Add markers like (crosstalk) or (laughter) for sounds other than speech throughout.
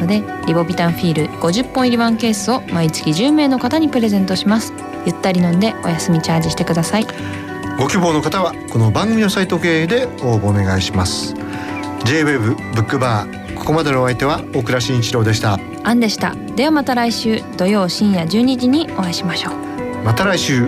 トでリボビタンフィール50本入りワンケースを毎月10名の方にプレゼントします。ゆったり飲んでお休みチャージしてください。ご希望の方はこの番組のサイト経由で応募お願いします。J-WAVE ブックバーここまでのお相手は大倉慎一郎でした。アンでした。ではまた来週土曜深夜12時にお会いしましょう。また来週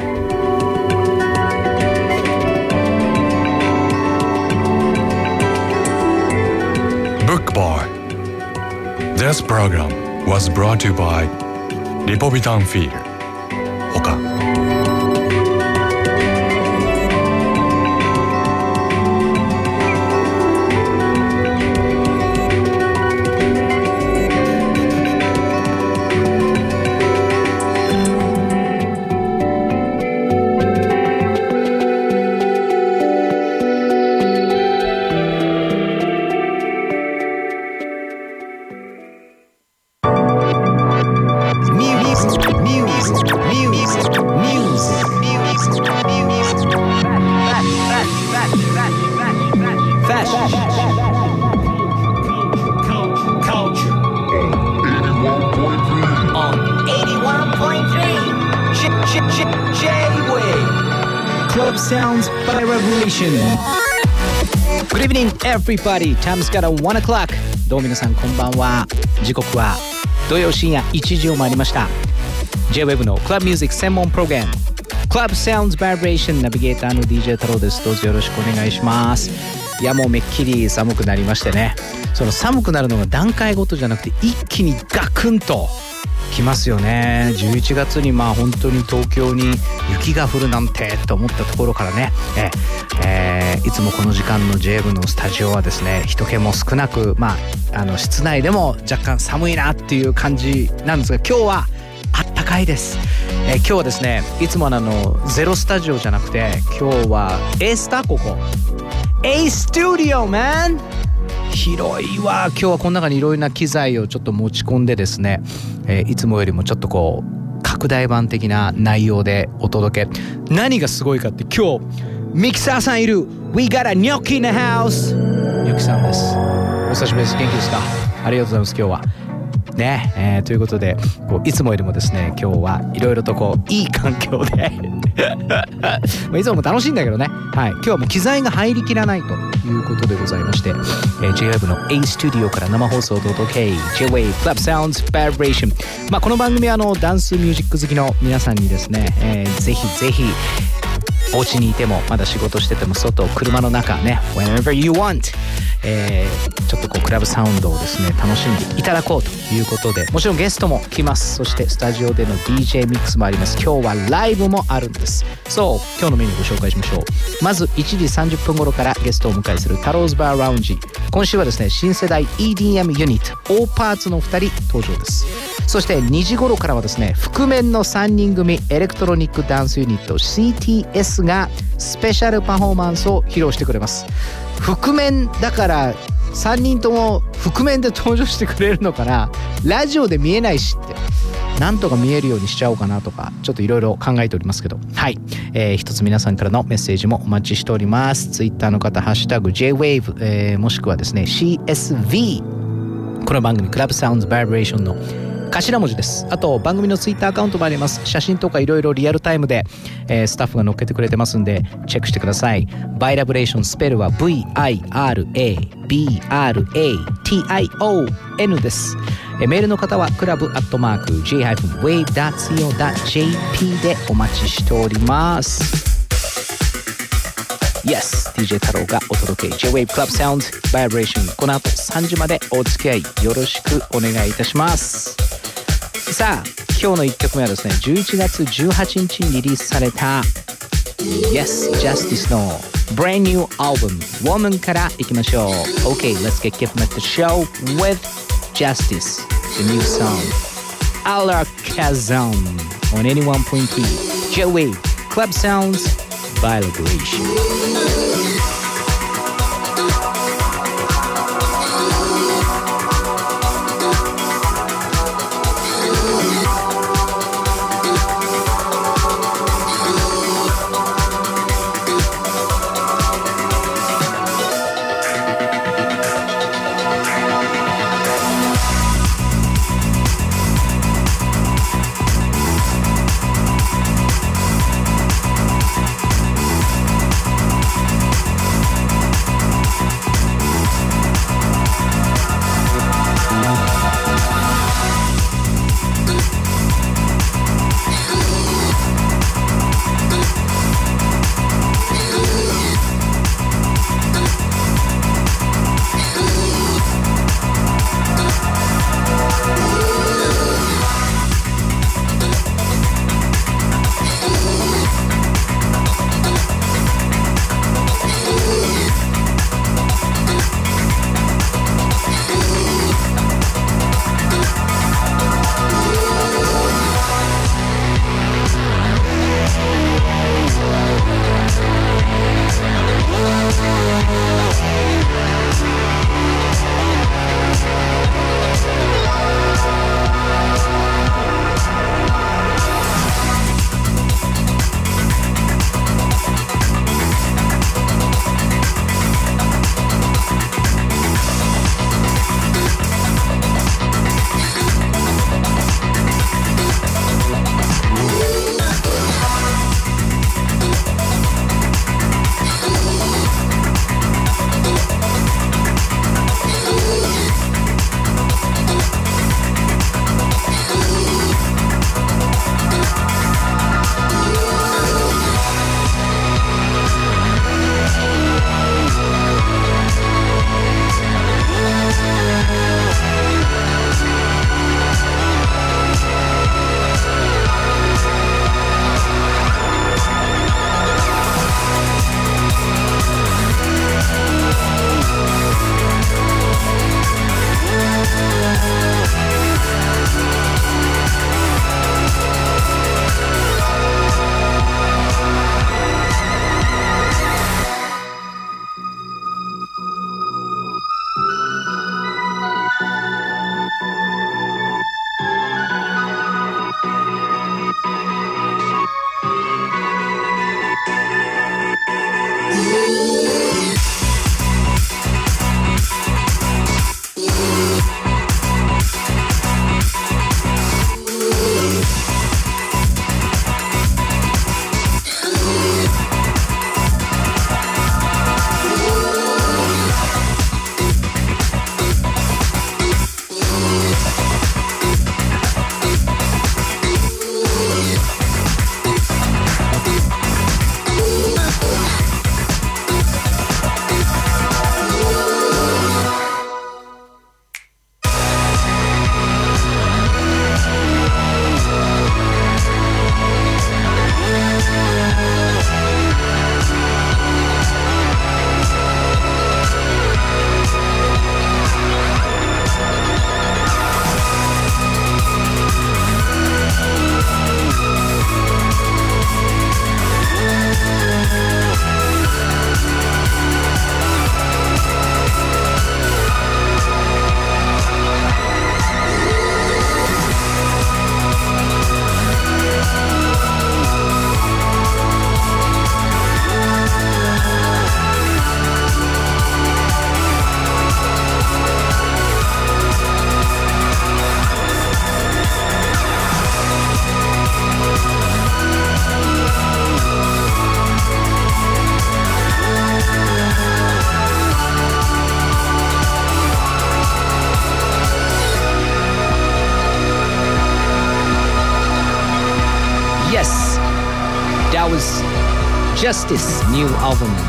This program was brought to you by Lipovitan Feel. 他エ Everybody Time's got a 1 o'clock. どうも皆さんこんばんは。時刻は土曜深夜1時を回りました。J-WEB のクラブミュージック専門プログラム。Club Sounds Vibration ナビゲーターの DJ 太郎です。どうぞよろしくお願いします。いやもうめっきり寒くなりましてね。その寒くなるのが段階ごとじゃなくて一気にガクンときますよね。11月にまあ本当に東京に雪が降るなんてと思ったところからね。え、えー、いつもこの時間の j 部のスタジオはですね人気も少なくまああの室内でも若干寒いなっていう感じなんですが今日はあったかいです、えー、今日はですねいつものあのゼロスタジオじゃなくて今日は A スタここ。A スタジオ man! 広いわ。今日はこの中にいろいろな機材をちょっと持ち込んでですね、えー、いつもよりもちょっとこう拡大版的な内容でお届け。何がすごいかって今日ミキサーさんいる。We got a gnocchi in the house. ニョキさんです。お久しぶりです。元気ですか？ありがとうございます今日は。ね、えー、ということでこういつもよりもですね今日はいろいろとこういい環境で。(laughs) いつもも楽しいんだけどね、はい、今日はもう機材が入りきらないということでございまして、えー、J-WAVE の A スタジオから生放送でお届け。J-WAVE Club Sounds Vibration まあこの番組はあのダンスミュージック好きの皆さんにですね、えー、ぜひぜひお家にいてもまだ仕事してても外車の中ね whenever you want えー、ちょっとこうクラブサウンドをですね楽しんでいただこうということでもちろんゲストも来ます。そしてスタジオでの DJ ミックスもあります。今日はライブもあるんです。そう今日のメニューご紹介しましょう。まず1時30分頃からゲストをお迎えするタローズバーラウンジ。今週はですね新世代 EDM ユニット O パーツの2人登場です。そして2時頃からはですね覆面の3人組エレクトロニックダンスユニット CTS がスペシャルパフォーマンスを披露してくれます。覆面だから3人とも覆面で登場してくれるのかな。ラジオで見えないしってなんとか見えるようにしちゃおうかなとかちょっといろいろ考えておりますけど。はい、えー、一つ皆さんからのメッセージもお待ちしております。ツイッターの方「ハッシュタグ #JWAVE、えー」もしくはですね CSV この番組クラブサウンズバイブレーションの頭文字です。あと番組のツイッターアカウントもあります。写真とかいろいろリアルタイムで、えー、スタッフが載っけてくれてますんでチェックしてください。バイラブレーションスペルは VIRABRATION です。えメールの方はクラブアットマーク J-wave.co.jp でお待ちしております。Yes! DJ 太郎がお届け。J-Wave Club Sound Vibration この後3時までお付き合いよろしくお願いいたします。さあ今日の1曲目はですね11月18日にリリースされた Yes Justice の Brand New Album Woman からいきましょう OK let's get given at the show with Justice the new song Alakazam on 81.3 J-Wave Club Sounds Vibration was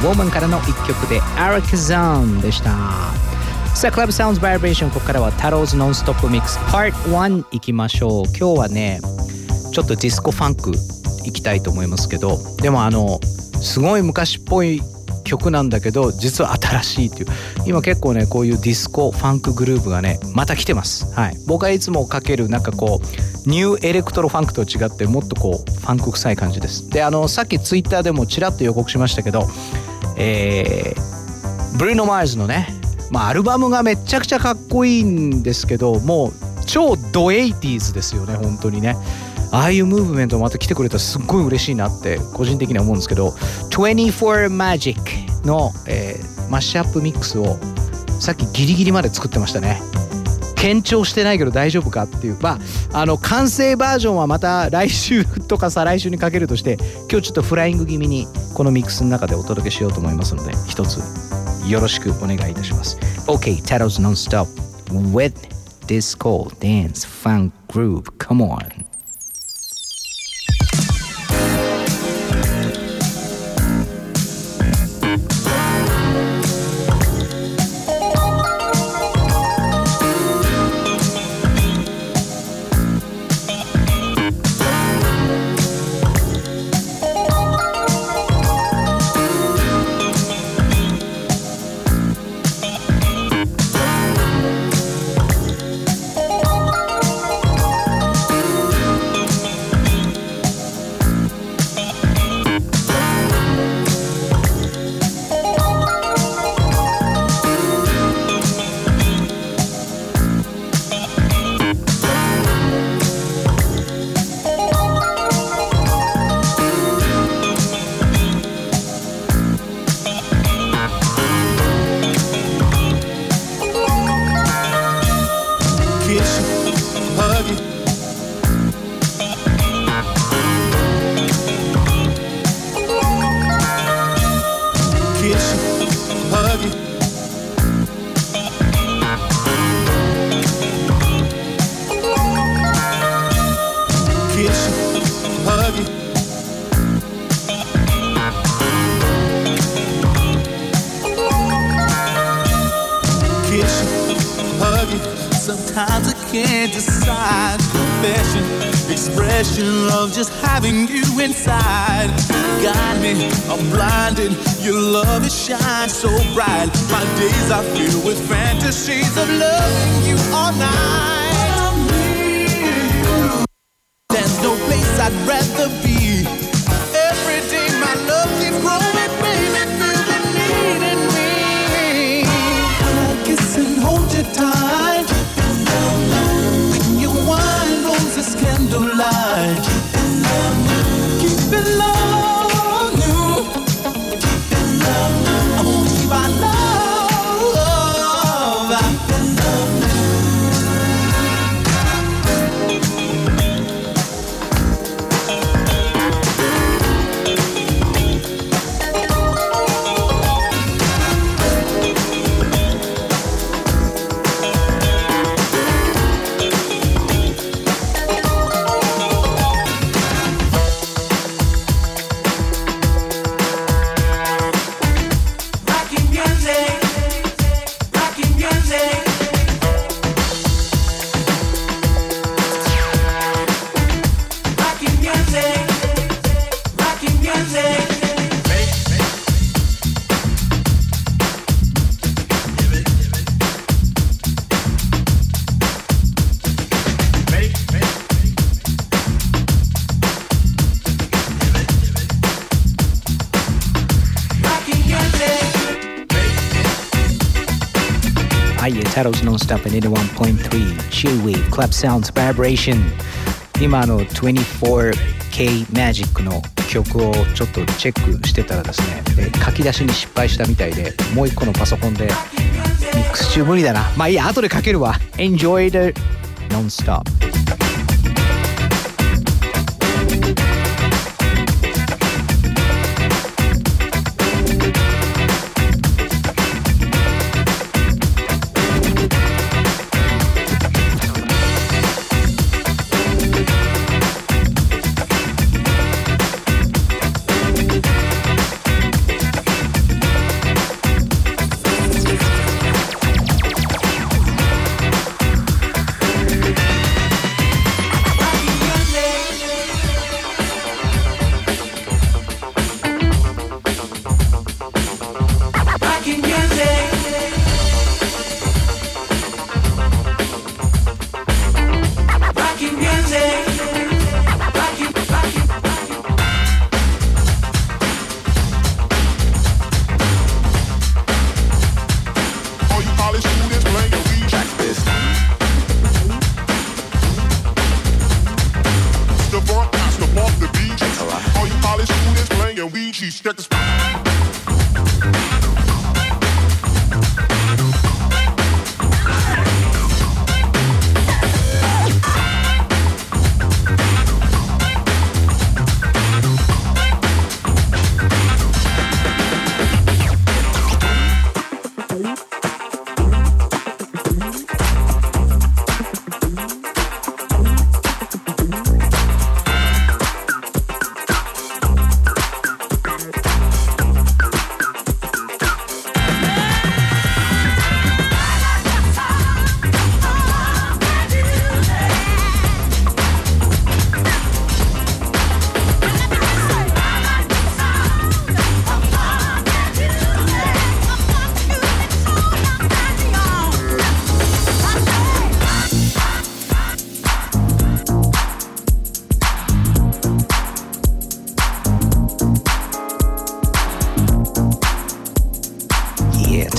Woman からの一曲で Arakazan でした。さあ Club Sounds Vibration ここからはタローズノンストップミックス Part 1いきましょう。今日はねちょっとディスコファンクいきたいと思いますけどでもあのすごい昔っぽい曲なんだけど実は新しいっていう。今結構ねこういうディスコファンクグループがねまた来てます。はい。僕はいつもかけるなんかこうニューエレクトロファンクと違ってもっとこうファンク臭い感じです。であのさっきツイッターでもちらっと予告しましたけどえー、ブルーノ・マーズのねまあアルバムがめちゃくちゃかっこいいんですけどもう超ド eighties ですよね本当にね。ああいうムーブメントまた来てくれたらすっごい嬉しいなって個人的には思うんですけど24 Magic の、えー、マッシュアップミックスをさっきギリギリまで作ってましたね。検証してないけど大丈夫かっていうまああの完成バージョンはまた来週とか再来週にかけるとして今日ちょっとフライング気味にこのミックスの中でお届けしようと思いますので一つよろしくお願いいたします。OK Tattles Non-Stop with Disco Dance Funk Groove. Come on. having you inside. Got me, I'm blinded. Your love is shine so bright. My days are filled with fantasies of loving you all night. There's no place I'd rather be プ81.3 Chewy Club Sounds Vibration 今の 24K マジックの曲をちょっとチェックしてたらですね書き出しに失敗したみたいでもう一個のパソコンでミックス中無理だな。まあいいや後で書けるわ。Enjoy the Non-Stop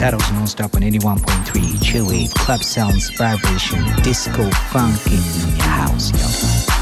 titles nonstop on 81.3 chillwave, club sounds, vibration, disco, funk in house, yo.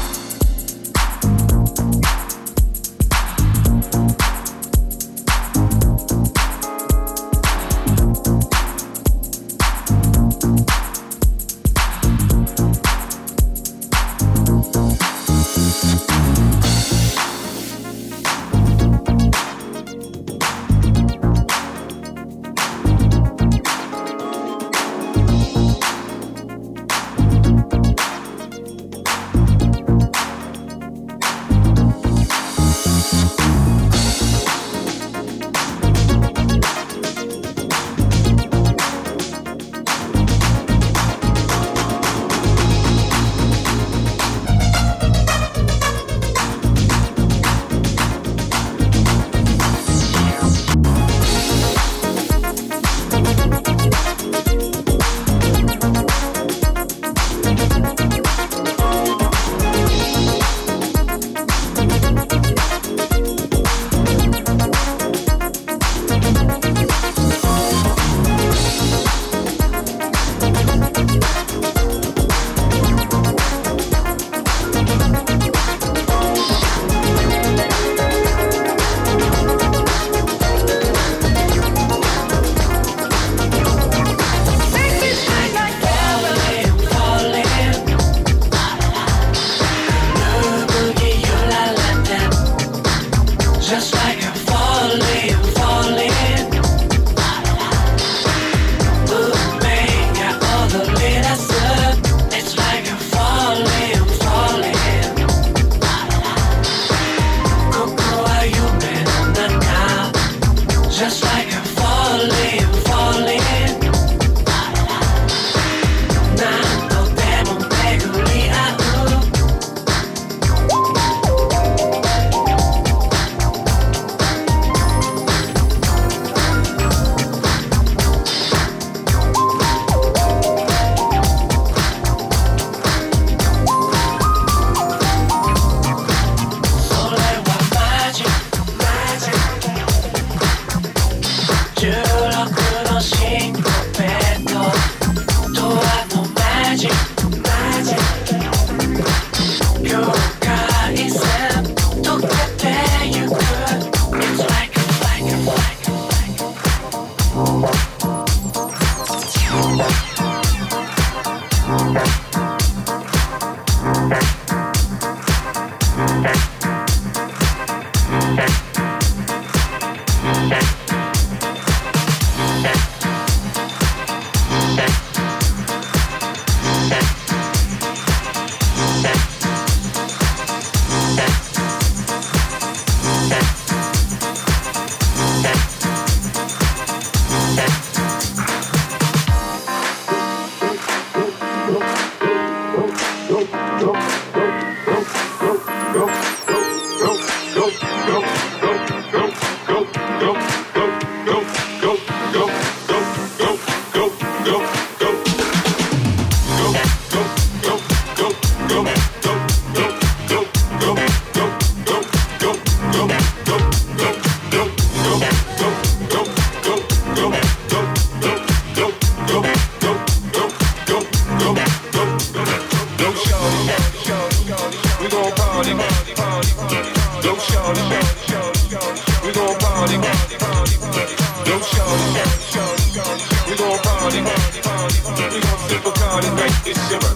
It's shiver.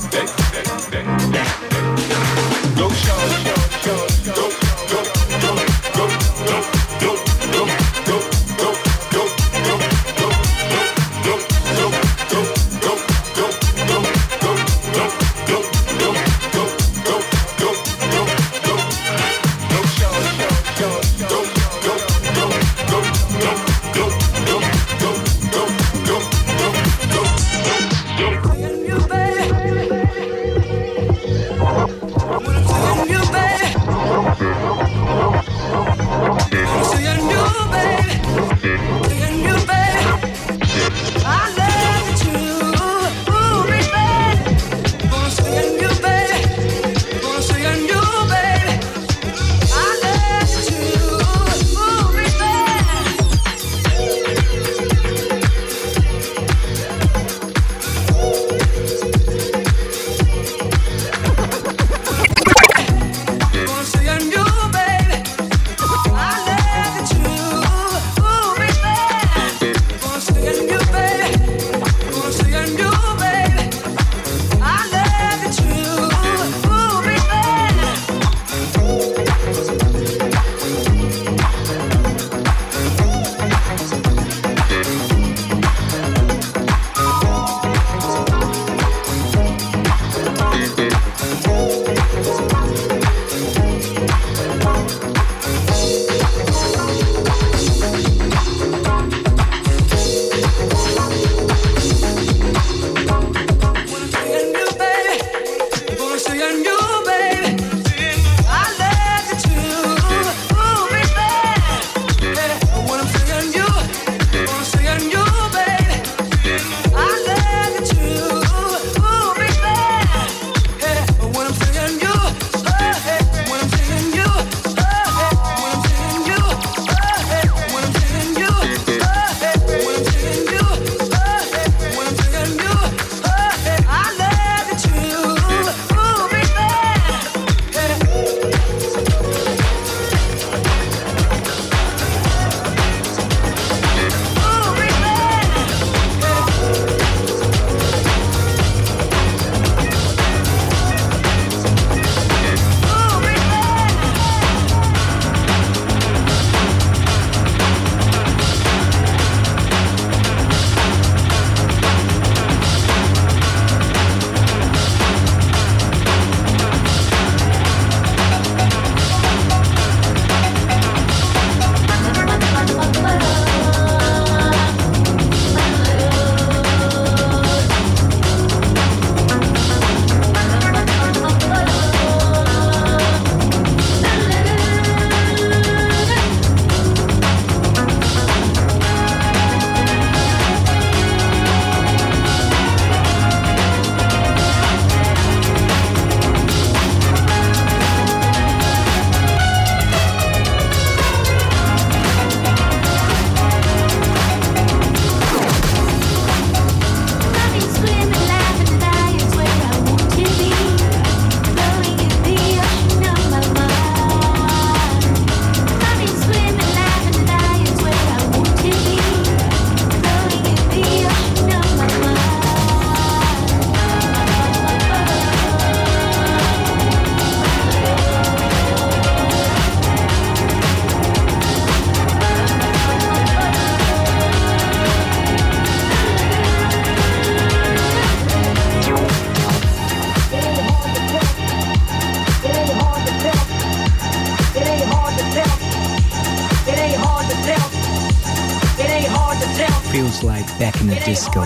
Disco,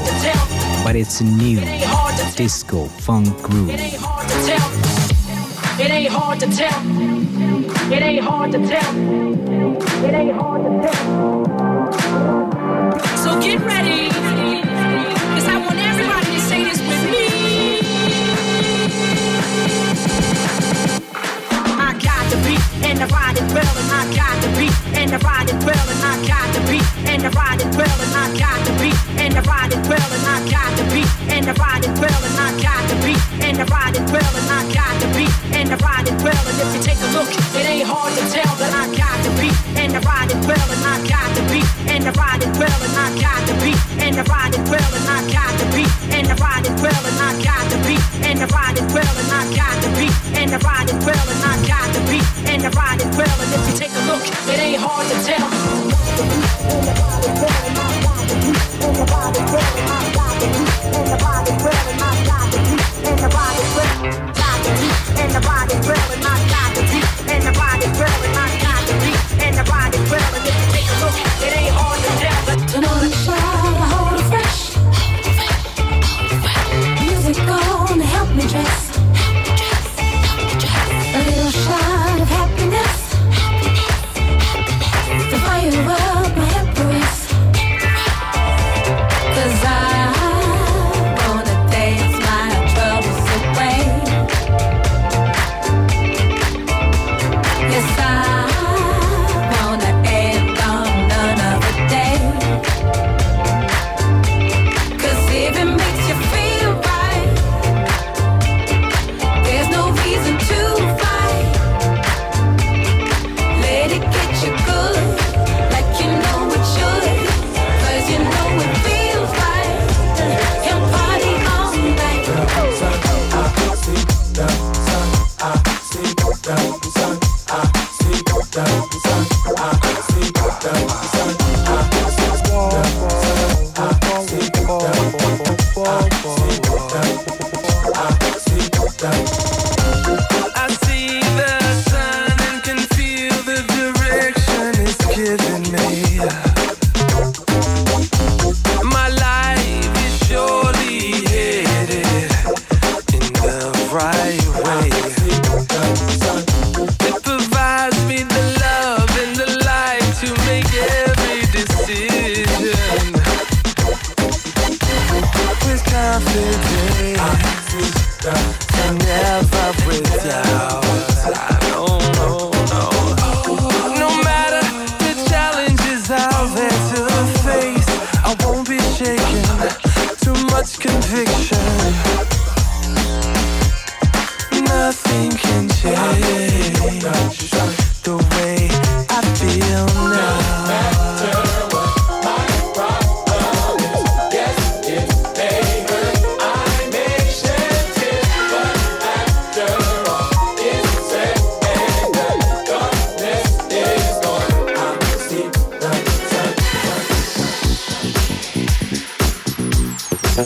but it's a new disco funk groove. It ain't hard to tell. It ain't hard to tell. It ain't hard to tell. It ain't hard to tell. So get ready. Cause I want everybody to say this with me. I got the beat and I ride it and I got the beat and I ride it well and I got the beat and I ride it well and I got the beat and I ride it well and I got the beat and I ride it well and I got the beat and I ride it well and I got the beat and I ride it well and if you take a look it ain't hard to tell that I got the beat and I ride it well and I got the beat and I ride it well and I got the beat and I ride it well and I got the beat and I ride it well and I got and I ride it well, and I got the beat, and I ride it well. And if you take a look, it ain't hard hard to tell. And the body's real, and my God.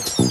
Спасибо.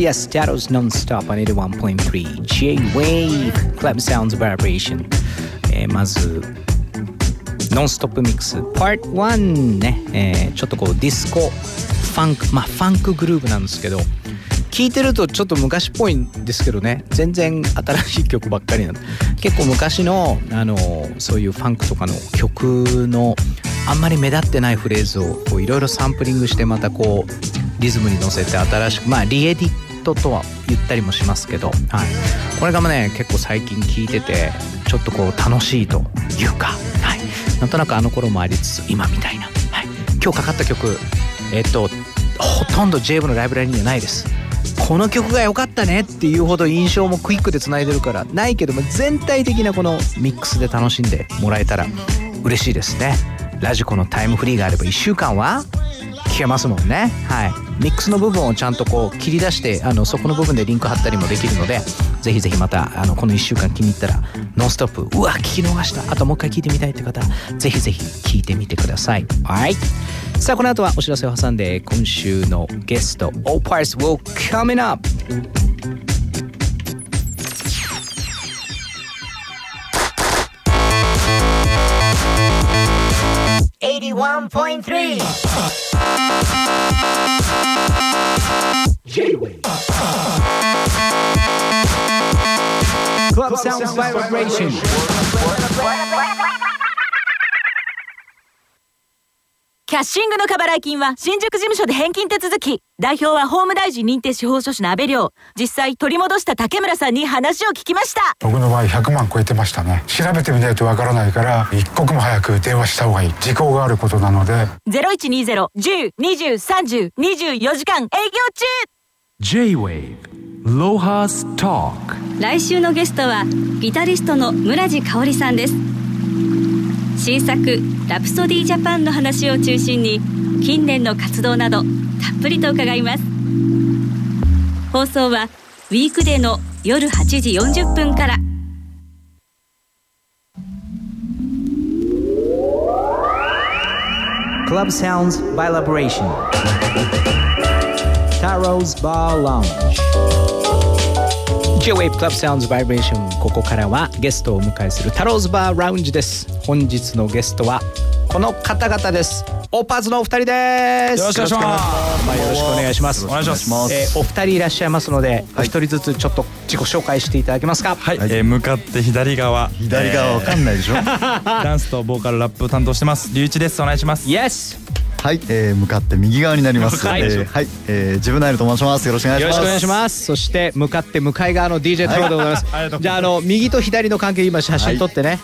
Yes, Shadows Non-Stop on 81.3 J-Wave Club Sounds Vibration、えーまずノンストップミックス Part 1ね、えーちょっとこうディスコファンクまあファンクグルーヴなんですけど聞いてるとちょっと昔っぽいんですけどね。全然新しい曲ばっかりなんで。結構昔のあのそういうファンクとかの曲のあんまり目立ってないフレーズをいろいろサンプリングしてまたこうリズムに乗せて新しくまあ re-edit とは言ったりもしますけど、はい、これがね結構最近聞いててちょっとこう楽しいというか、はい、なんとなくあの頃もありつつ今みたいな、はい、今日かかった曲えっとほとんど JV のライブラリにはないです。この曲が良かったねっていうほど印象もクイックで繋いでるからないけども全体的なこのミックスで楽しんでもらえたら嬉しいですね。ラジコのタイムフリーがあれば1週間は聞けますもんね。はい。ミックスの部分をちゃんとこう切り出してあのそこの部分でリンク貼ったりもできるのでぜひぜひまたあのこの1週間気に入ったら「ノンストップ。うわ聞き逃した。あともう一回聞いてみたいって方ぜひぜひ聞いてみてください。はいさあこの後はお知らせを挟んで今週のゲスト All Parts will coming up クラブサウンドバイブレーションキャッシングの過払い金は新宿事務所で返金手続き。代表は法務大臣認定司法書士の安倍亮。実際取り戻した竹村さんに話を聞きました。僕の場合100万超えてましたね。調べてみないとわからないから一刻も早く電話した方がいい。時効があることなので。0120-10-20-30-24時間。営業中。J-Wave Lohas Talk 来週のゲストはギタリストの村地香織さんです新作「ラプソディジャパン」の話を中心に近年の活動などたっぷりと伺います。放送はウィークデーの夜8時40分から。クラブサウンズ J-Wave クラブサウンズバイブレーションここからはゲストをお迎えするタローズバーラウンジです。本日のゲストはこの方々です。オーパーズのお二人です。よろしくお願いします。まあよろしくお願いします。お願いします。えーお二人いらっしゃいますので、お一人ずつちょっと自己紹介していただけますか？はい、えー向かって左側。左側わかんないでしょ？(laughs) ダンスとボーカルラップを担当してます。龍一です。お願いします。Yes はい、えー、向かって右側になります。はいえーはい、えー、ジブナイルと申します。よろしくお願いします。よろしくお願いします。そして向かって向かい側の DJ トロでございます、はいありがとうございます。じゃああの右と左の関係今写真撮ってね、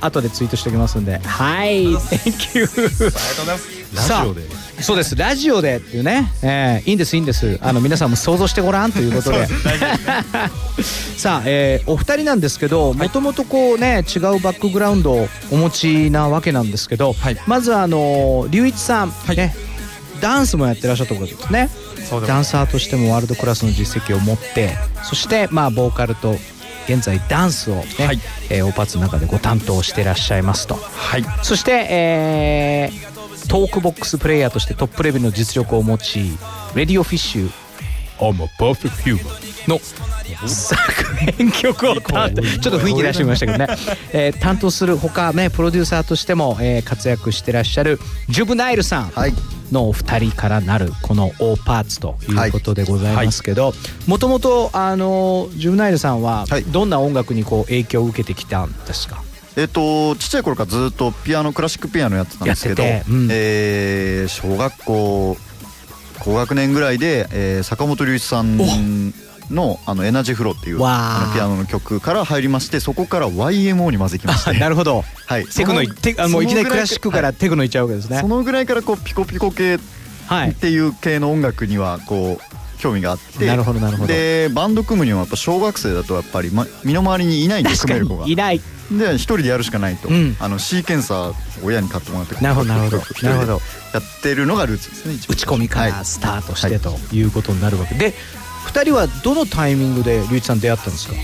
後でツイートしておきますんで。はい。Thank you ありがとうございますラジオで。そうです。ラジオでっていうね、えーいいんですいいんです。あの皆さんも想像してごらんということで。(laughs) さあ、えーお二人なんですけどもともとこうね違うバックグラウンドをお持ちなわけなんですけど、はい。まずあの龍一さん、ねダンスもやってらっしゃったことですね。ダンサーとしてもワールドクラスの実績を持ってそしてまあボーカルと現在ダンスをね、はい。えーオーパーツの中でご担当してらっしゃいますと。はい。そして、えートークボックスプレイヤーとしてトップレベルの実力を持ちレディオフィッシュ。I'm a perfect human. の作編曲を担当ちょっと雰囲気出してみましたけどね、(laughs) えー担当するほかねプロデューサーとしても、えー活躍してらっしゃるジュブナイルさん。はい、のお二人からなるこの「オーパーツ」ということでございますけどもともとあのジュブナイルさんははい。どんな音楽にこう影響を受けてきたんですか、えっ、とちっちゃい頃からずっとピアノクラシックピアノやってたんですけど、ててうん。えー小学校高学年ぐらいで、えー坂本龍一さんのあのエナジーフローっていうピアノの曲から入りましてそこから YMO にまず行きましあて。なるほど。はい。テクノいテあもういきなりクラシックからテクノいっちゃうわけですね。そのぐらいからこうピコピコ系はいっていう系の音楽にはこう興味があってなるほどなるほど。でバンド組むにはやっぱ小学生だとやっぱり、ま、身の回りにいないんで組める子がに。いない。で一人でやるしかないと、うん。あのシーケンサー親に買ってもらってなるほどなるほど。なるほど。やってるのがルーツですね打ち込みかはい。らスタートしてということになるわけで。二人はどのタイミングで龍一さん出会ったんですか？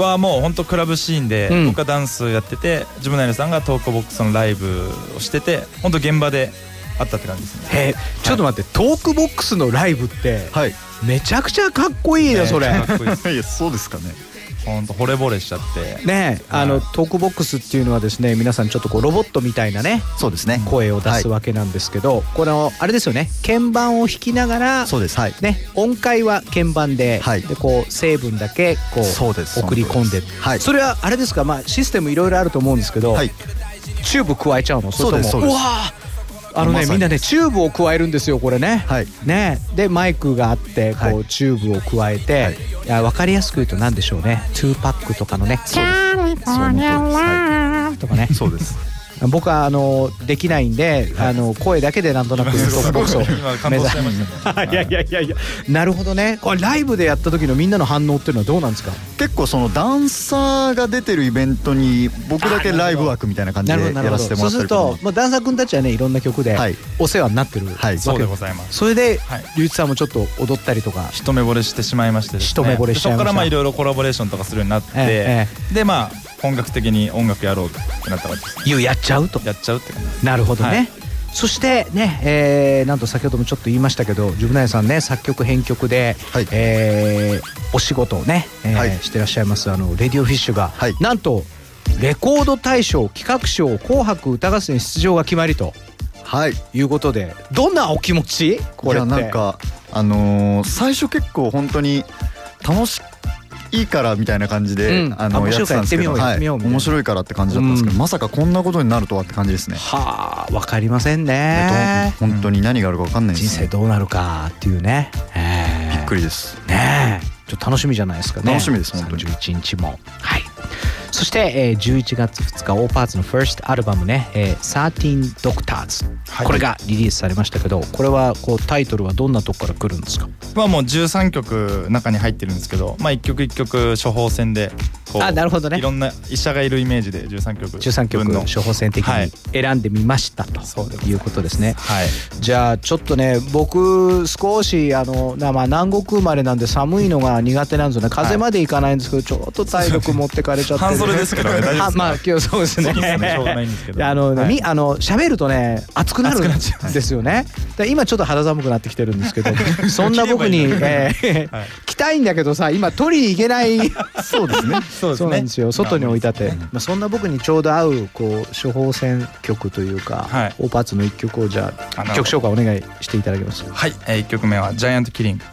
はもう本当クラブシーンで、うん。僕がダンスやっててジムナイルさんがトークボックスのライブをしてて本当現場で会ったって感じですね。ちょっと待ってトークボックスのライブってはいめちゃくちゃかっこいいね。それ。かっこいいです。(laughs) いやそうですかね。本当惚れ惚れしちゃって。ねあのはいトークボックスっていうのはですね皆さんちょっとこうロボットみたいなねそうですね。声を出すわけなんですけど、このあれですよね。鍵盤を弾きながらそうです。はい。ね音階は鍵盤で,、はい。でこう成分だけこうそうです。送り込んで。はい。それはあれですか、まあ、システムいろいろあると思うんですけど、はい。チューブ加えちゃうの？それともそうですそうです。わーあのね、みんなねチューブを加えるんですよこれね。はい。ね。でマイクがあってこう、はいチューブを加えて、はい。い、や分かりやすく言うと何でしょうね。2Pac とかのねそうそうとかね。そうです僕はあのできないんで、あの声だけでなんとなくトークボックスを今感動しね。(laughs) いやいやいやいや。なるほどね。これライブでやった時のみんなの反応っていうのはどうなんですか？結構そのダンサーが出てるイベントに僕だけライブ枠みたいな感じでやらせてもらそうするとまあ、ダンサー君たちはねいろんな曲でお世話になってるわけそうでございます。それで龍一さんもちょっと踊ったりとか。一目惚れしてしまいまして一目惚れしちゃいました。でそこからまあいろいろコラボレーションとかするようになって、え。でまあ本格的に音楽やろうってなったわけです、ね、いうやっちゃうと。やっちゃうって感じ。なるほどね、はい。そしてね、えーなんと先ほどもちょっと言いましたけどジュブナイさんね作曲編曲で、えーお仕事をね、えーしてらっしゃいますあのレディオフィッシュが、なんとレコード大賞企画賞紅白歌合戦出場が決まりと。はい。いうことでどんなお気持ち？これって。いやなんかあのー最初結構本当に楽しいからみたいな感じで、うん。あのやってたんですけど、はい。面白いからって感じだったんですけど、まさかこんなことになるとはって感じですね。はあわかりませんね。と本当に何があるかわかんないです、人生どうなるかっていうね、えーびっくりです。ねえ。ちょっと楽しみじゃないですかね。楽しみです本当に。31日も。はいそして、えー、11月2日オーパーツの FIRST アルバムね「えー、13 Doctors」これがリリースされましたけどこれはこうタイトルはどんなとこから来るんですか？まあもう13曲中に入ってるんですけどまあ一曲一曲処方箋でこうあなるほどね。いろんな医者がいるイメージで13曲13曲分の処方箋的に選んでみましたとい。うことですね。じゃあちょっとね僕少しあのなまあ南国生まれなんで寒いのが苦手なんですよね。風までいかないんですけどちょっと体力持ってかれちゃって、半袖ですけどね。大丈夫ですまあ今日そうですね。ね。しょうがないんですけど。あの、はい。みあの喋るとね熱くなるんですよ。ね。今ちょっと肌寒くなってきてるんですけど (laughs) そんな僕に、えー着たいんだけどさ今取りに行けない。(laughs) そうですね。そうなんですよ。外に置いてあって、まあ、そんな僕にちょうど合うこう処方箋曲というか、オーパーツの一曲をじゃあ曲紹介お願いしていただけます？はい、えー、1曲目は「ジャイアントキリング」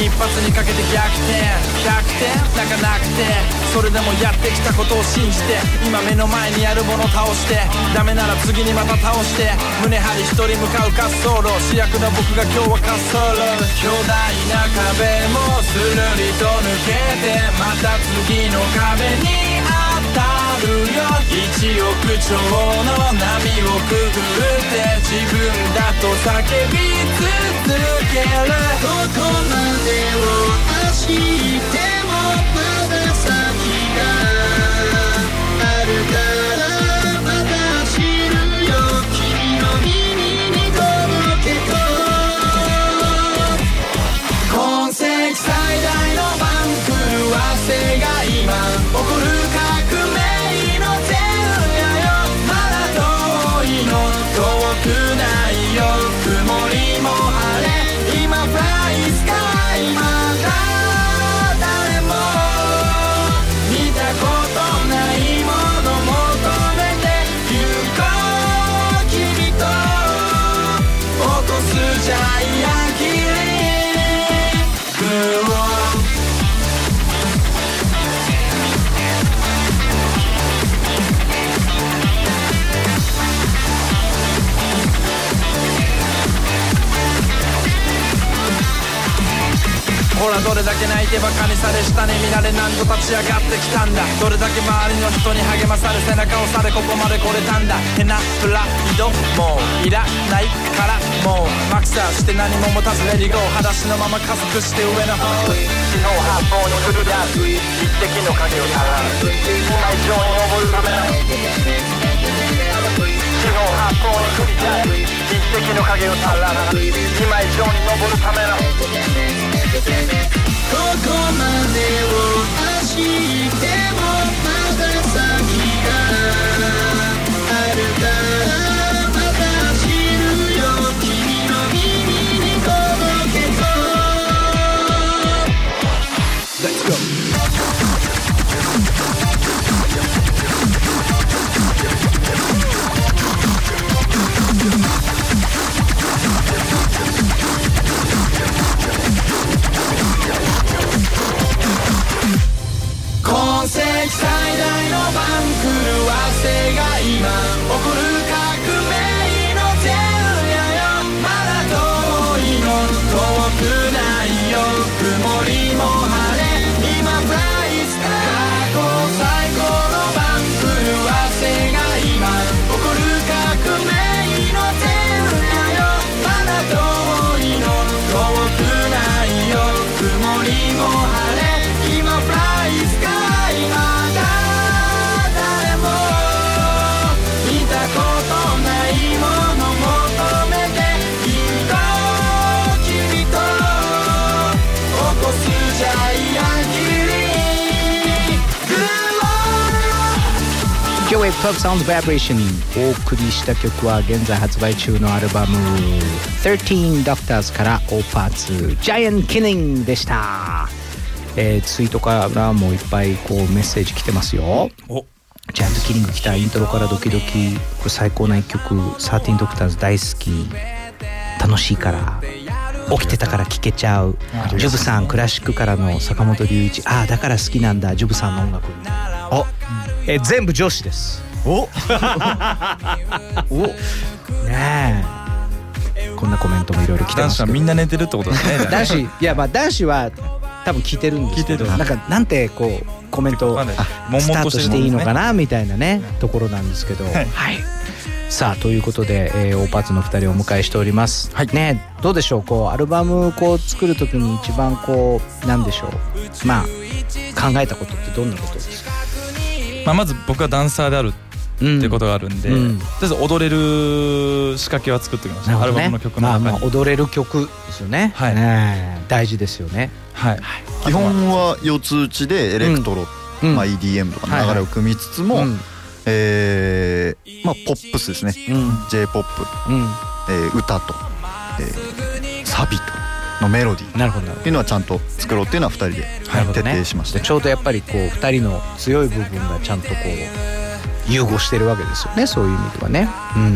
一発にかけて逆転。100点なかなくて。それでもやってきたことを信じて。今目の前にあるもの倒して。ダメなら次にまた倒して。胸張り一人向かう滑走路。主役の僕が今日は滑走路。巨大な壁もするりと抜けて。また次の壁に1億兆の波をくぐって自分だと叫び続けるどこまでを走ってもまだ先があるからまた知るよ君の耳に届けと今世紀最大の番狂わせが今起こる。ほらどれだけ泣いてバカにされ下に見られ何度立ち上がってきたんだ。どれだけ周りの人に励まされ背中をされここまで来れたんだ。変なプライドもういらないからもう。マクサーして何も持たずレディゴー裸足のまま加速して上の。方四方八方に来るダンス一滴の影をたら今以上に登るための四方八方に繰り返す一滴の影をたらら今以上に登るための。ここまでを走 Sounds Vibration お送りした曲は現在発売中のアルバム13 Doctors から O パーツ Giant Killing でした、えーツイートからもいっぱいこうメッセージ来てますよ。お。ジャイアントキリング来たイントロからドキドキこれ最高な一曲13 Doctors 大好き。楽しいから起きてたから聴けちゃう。ジュブさんクラシックからの坂本龍一。ああだから好きなんだジュブさんの音楽。お。え全部女子ですお。お。ねえ。こんなコメントもいろいろ来てますけど。男子はみんな寝てるってことですね。男子いやまあ男子は多分聞いてるんですけど。聞いてる。なんかなんてこうコメントスタートしていいのかななみたいなねところなんですけど。はい。はい。さあということで、えー、オーパーツの2人をお迎えしております、ねどうでしょうこうアルバムこう作る時に一番こうなんでしょう。まあ考えたことってどんなことですか？まあ、まず僕はダンサーであるっていうことがあるんで、うん。とりあえず踊れる仕掛けは作ってきました、アルバムの曲の中に、まあまあ踊れる曲ですよね。はい。ねえ。大事ですよね。はい。基本は四つ打ちでエレクトロ、うん。まあ、EDM とかの流れを組みつつも、うん。えーまあ、ポップスですね、j p o p うん。えー歌と、えーサビとのメロディーなるほど。っていうのはちゃんと作ろうっていうのは2人で徹底しました、でちょうどやっぱりこう2人の強い部分がちゃんとこう融合してるわけですよねそういう意味ではね。うん。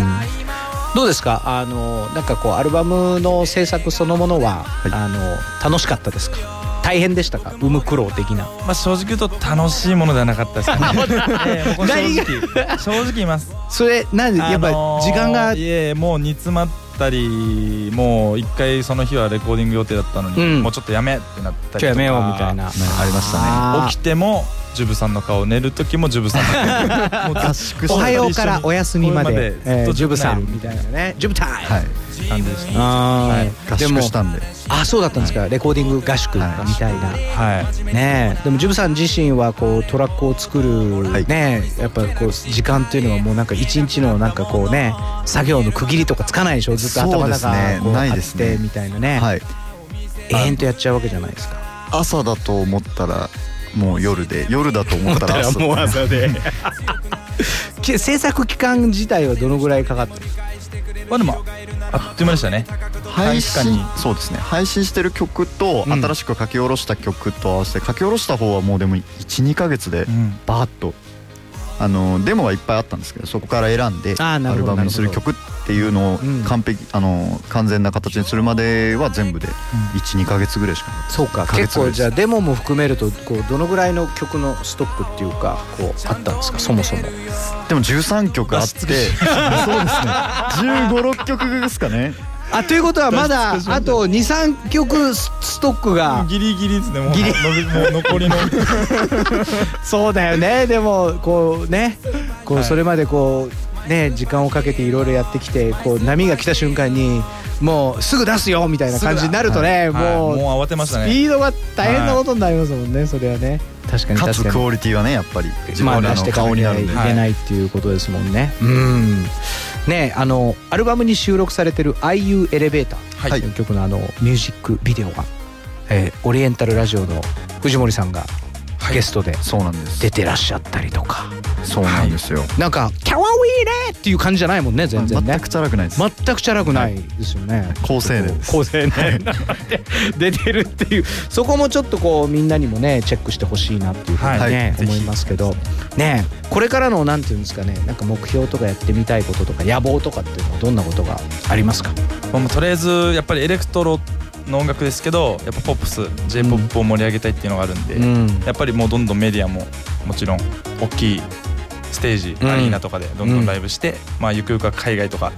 どうですか？あのなんかこうアルバムの制作そのものは、あの楽しかったですか？大変でしたか？生む苦労的な。まあ、正直言うと楽しいものではなかったですかね。(laughs) (laughs) 正直正直言います。それなんでやっぱあのー時間が、いえもう煮詰まったりもう一回その日はレコーディング予定だったのに、うん。もうちょっとやめってなったりとかやめようみたいな。ありましたあー。ね起きてもジュブさんの顔寝る時もジュブさんの顔。(laughs) もう合宿おはようからお休みまで。ずっとえージュブさん。みたいなね。ジュブタイム、はい。感じでしたはい。合でも宿したんで。あそうだったんですか、レコーディング合宿みたいな、はい。ねえ。でもジュブさん自身はこうトラックを作る、はい。ねえ。やっぱこう時間っていうのはもうなんか一日のなんかこうね作業の区切りとかつかないでしょ。ずっと頭の中ね。こうないですね。てみたいなね、はい。永遠とやっちゃうわけじゃないですか。朝だと思ったらもう夜で夜だと思ったら朝 (laughs) もう朝で。(laughs) き制作期間自体はどのぐらいかかってる？まあでもあっという間でしたね。配信？そうですね。配信してる曲とうん。新しく書き下ろした曲と合わせて書き下ろした方はもうでも12ヶ月でうん。バーッとあのデモはいっぱいあったんですけどそこから選んでアルバムにする曲っていうのをうん。完璧あの完全な形にするまでは全部で12ヶ月ぐらいしかなそうか。結構じゃあデモも含めるとこうどのぐらいの曲のストックっていうかこうあったんですか？そもそも。でも13曲あってそうですね。1 5 6曲ですかね。あということはまだあと23曲スストックがギリギリですね。もうギリ。のびもう残りの。(laughs) そうだよね。でもこうね。こうはい。それまでこうね時間をかけていろいろやってきてこう波が来た瞬間にもうすぐ出すよみたいな感じになるとねはい。もうもう慌てましたね。スピードが大変なことになりますもんねそれはね。確かにかつク確かに。オリティはねやっぱり自まあ分出して顔になるんでけないっていうことですもんね。うん。ねあのアルバムに収録されてる IU エレベーターはい。という曲のあのミュージックビデオが、えーオリエンタルラジオの藤森さんがゲストで。そうなんです出てらっしゃったりとか、そうなんですよ。なんかキャワウィーねっていう感じじゃないもんね全然ね。全くチャラくないです。全くチャラくないですよね、高青年です。高青年で出てるっていう。そこもちょっとこうみんなにもねチェックしてほしいなっていうふうにね、思いますけど。ね。これからのなんていうんですかね。なんか目標とかやってみたいこととか野望とかっていうのはどんなことがありますか？まあとりあえずやっぱりエレクトロの音楽ですけどやっぱポップス j p o p を盛り上げたいっていうのがあるんで、うん。やっぱりもうどんどんメディアももちろん大きいステージ、うん。アリーナとかでどんどんライブして、まあゆくゆくは海外とか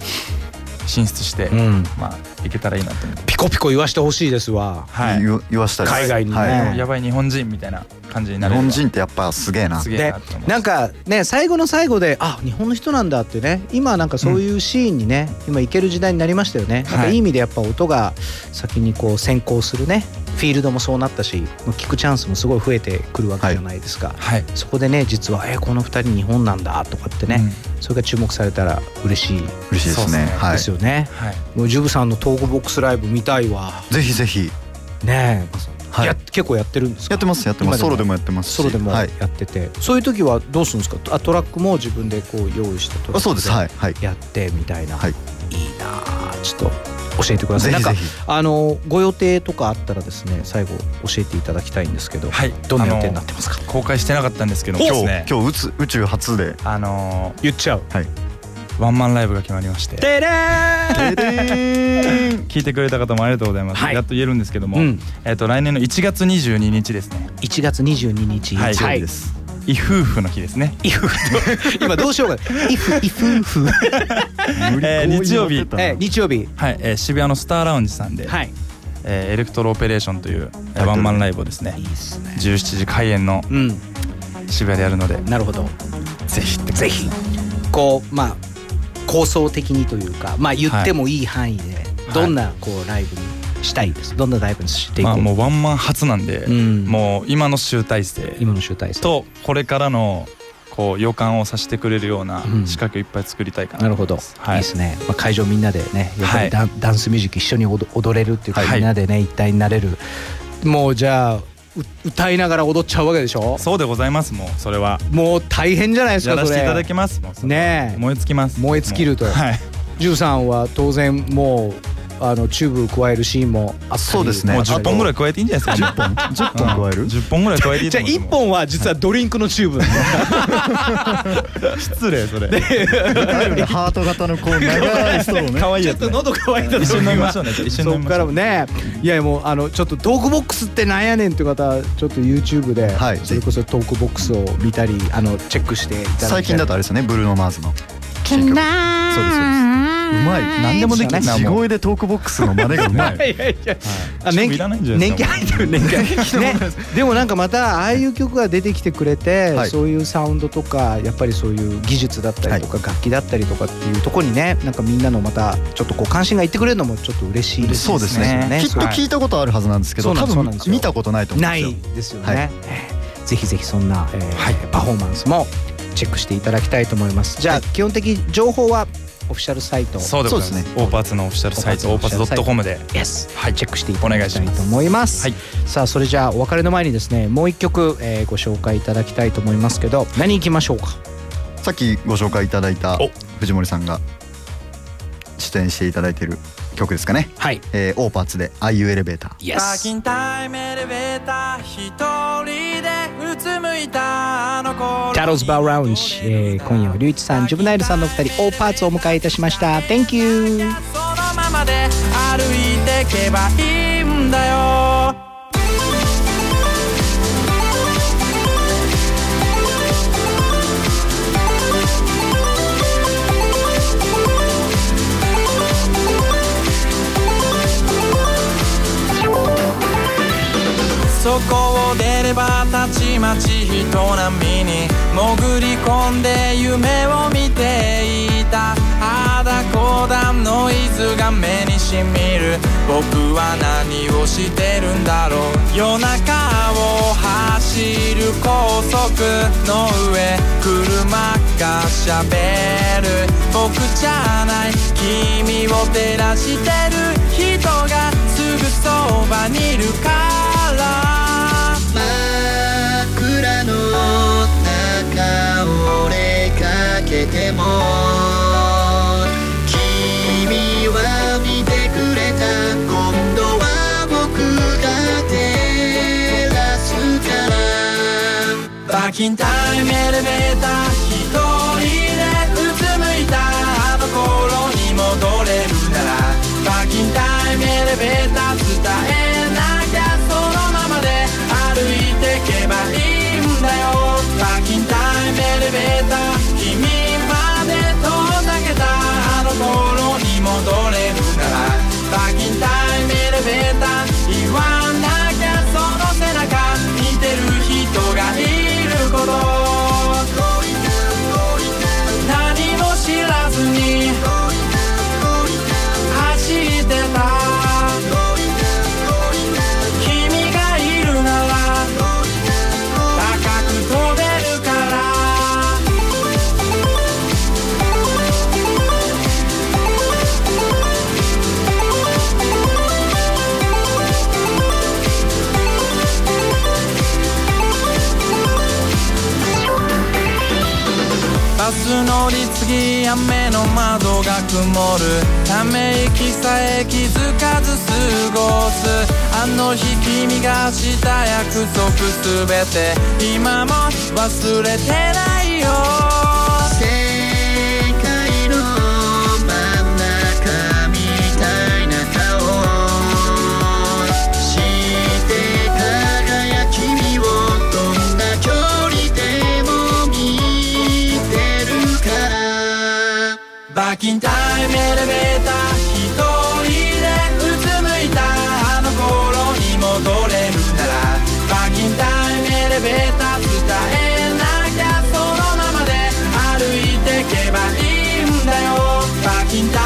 進出して、うん。まあいけたらいいなと思って、ピコピコ言わしてほしいですわ。はい。言わ言わしたい海外にね。はい。やばい日本人みたいな感じにな日れれば本人ってやっぱすげえな。すげえでなんかね最後の最後であ日本の人なんだってね。今なんかそういうシーンにね、今行ける時代になりましたよね、なんかはい。いい意味でやっぱ音が先にこう先行するね。フィールドもそうなったし聞くチャンスもすごい増えてくるわけじゃないですか、はい。そこでね実はえこの2人日本なんだとかってね、それが注目されたら嬉しい。嬉しいですね。はい。ですよね、はい。もうジュブさんのトークボックスライブ見たいわ。ぜひぜひ。ねえ。はい。や結構やってるんですか？やってますやってます。ソロでもやってますし。ソロでもはい。やってて、そういう時はどうするんですか？あトラックも自分でこう用意したトラックあそうです。はい。はい。やってみたいな、はい。いいなあちょっと教えてください。ぜひぜひ。なんかあのご予定とかあったらですね最後教えていただきたいんですけど、はい。どんな予定になってますか？公開してなかったんですけども今日。ね今日宇宙初であの言っちゃうはいーワンマンライブが決まりましててれー聞いてくれた方もありがとうございます、はいやっと言えるんですけども、うんえっと来年の1月22日ですね1月22日はい、はいですイブイブの日ですね。イブ今どうしようか。イブイブ。えー日曜日。え日曜日。はい、えー渋谷のスターラウンジさんで、はい。えーエレクトロオペレーションという、えーワンマンライブをですねいいっすね。17時開演のうん。渋谷でやるのでなるほど。ぜひってぜひ。こうまあ構想的にというかまあ言ってもいい範囲でどんなこうライブにしたいです。どんなライブにしていこう？まあもうワンマン初なんで、うん。もう今の集大成。今の集大成。とこれからのこう予感をさせてくれるようなうん。仕掛けをいっぱい作りたいかななるほど、はい。い、いですね、まあ、会場みんなでねやっぱりダン,、ダンスミュージック一緒に踊踊れるっていうか、はいみんなでね一体になれる。もうじゃあう歌いながら踊っちゃうわけでしょ？そうでございます。もうそれは。もう大変じゃないですかやせていただきます。もうねえ。燃え尽きます。燃え尽きると。はい。ジュさんは当然もうあのチューブ加えるシーンもあったり。そうですね。もう10本ぐらい加えていいんじゃないですか？10本。10本。加える？10本ぐらい加えていいじゃあと思います。1本は実はドリンクのチューブ。(laughs) 失礼それ。ハート型のこう長いストローね。可愛いちょっと喉乾いた一緒に飲みましょうね。一緒に飲みましょうらもねいやもうあのちょっとトークボックスってなんやねんっていう方はちょっと YouTube で、はいそれこそトークボックスを見たりあのチェックしていただきたい最近だとあれですよねブルーノ・マーズの新曲。そうですそうです。うまい。何でもできるそう地声でトークボックスの真似がうまい。(laughs) いやいやい。やあチュー年季年季入ってる年季入ってる。(laughs) ね。でもなんかまたああいう曲が出てきてくれて、はい。そういうサウンドとかやっぱりそういう技術だったりとか、楽器だったりとかっていうところにねなんかみんなのまたちょっとこう関心がいってくれるのもちょっと嬉しいですそうですね。きっと聞いたことあるはずなんですけど多分見たことないと思うんないですよですよね、ぜひぜひそんな、えーパフォーマンスもチェックしていただきたいと思います。じゃあ、基本的情報はオフィシャルサイト。そうですそうですオーパーツのオフィシャルサイトオーパーツ .com で。Yes はい。チェックしていただきたいお願いします。と思います。はいさあそれじゃあお別れの前にですねもう一曲、えーご紹介いただきたいと思いますけど何いきましょうか？さっきご紹介いただいたお。藤森さんが出演していただいている曲ですかね、はい。えー、オーパーツで「IU エレベーター」パーキンタイムエレベーター一人でうつむいたあの頃。タローズバーラウンジ、えー今夜は龍一さんジュブナイルさんのお二人オーパーツをお迎えいたしました。Thank you そのままで歩いてけばいいんだよそこを出ればたちまち人波に潜り込んで夢を見ていた。あだこだノイズが目にしみる。僕は何をしてるんだろう。夜中を走る高速の上。車が喋る。僕じゃない。君を照らしてる人がすぐそばにいるか。ら中を出かけても君は見てくれた今度は僕が照らすからバキンタイムエレベーター一人でうつむいたあの頃に戻れるならバキンタイムエレベーター乗り継ぎ雨の窓が曇るため息さえ気づかず過ごす。あの日君がした約束すべて。今も忘れてないよ。バキンタイムエレベーター一人でうつむいたあの頃に戻れるならバキンタイムエレベーター伝えなきゃそのままで歩いてけばいいんだよ。バキンタイム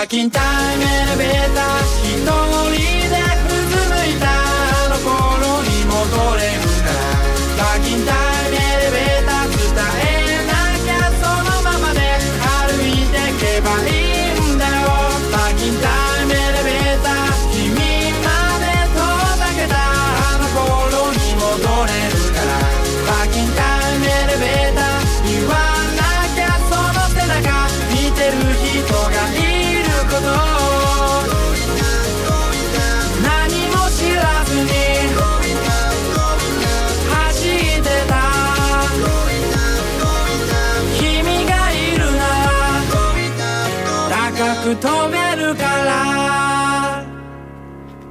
バッキンタイ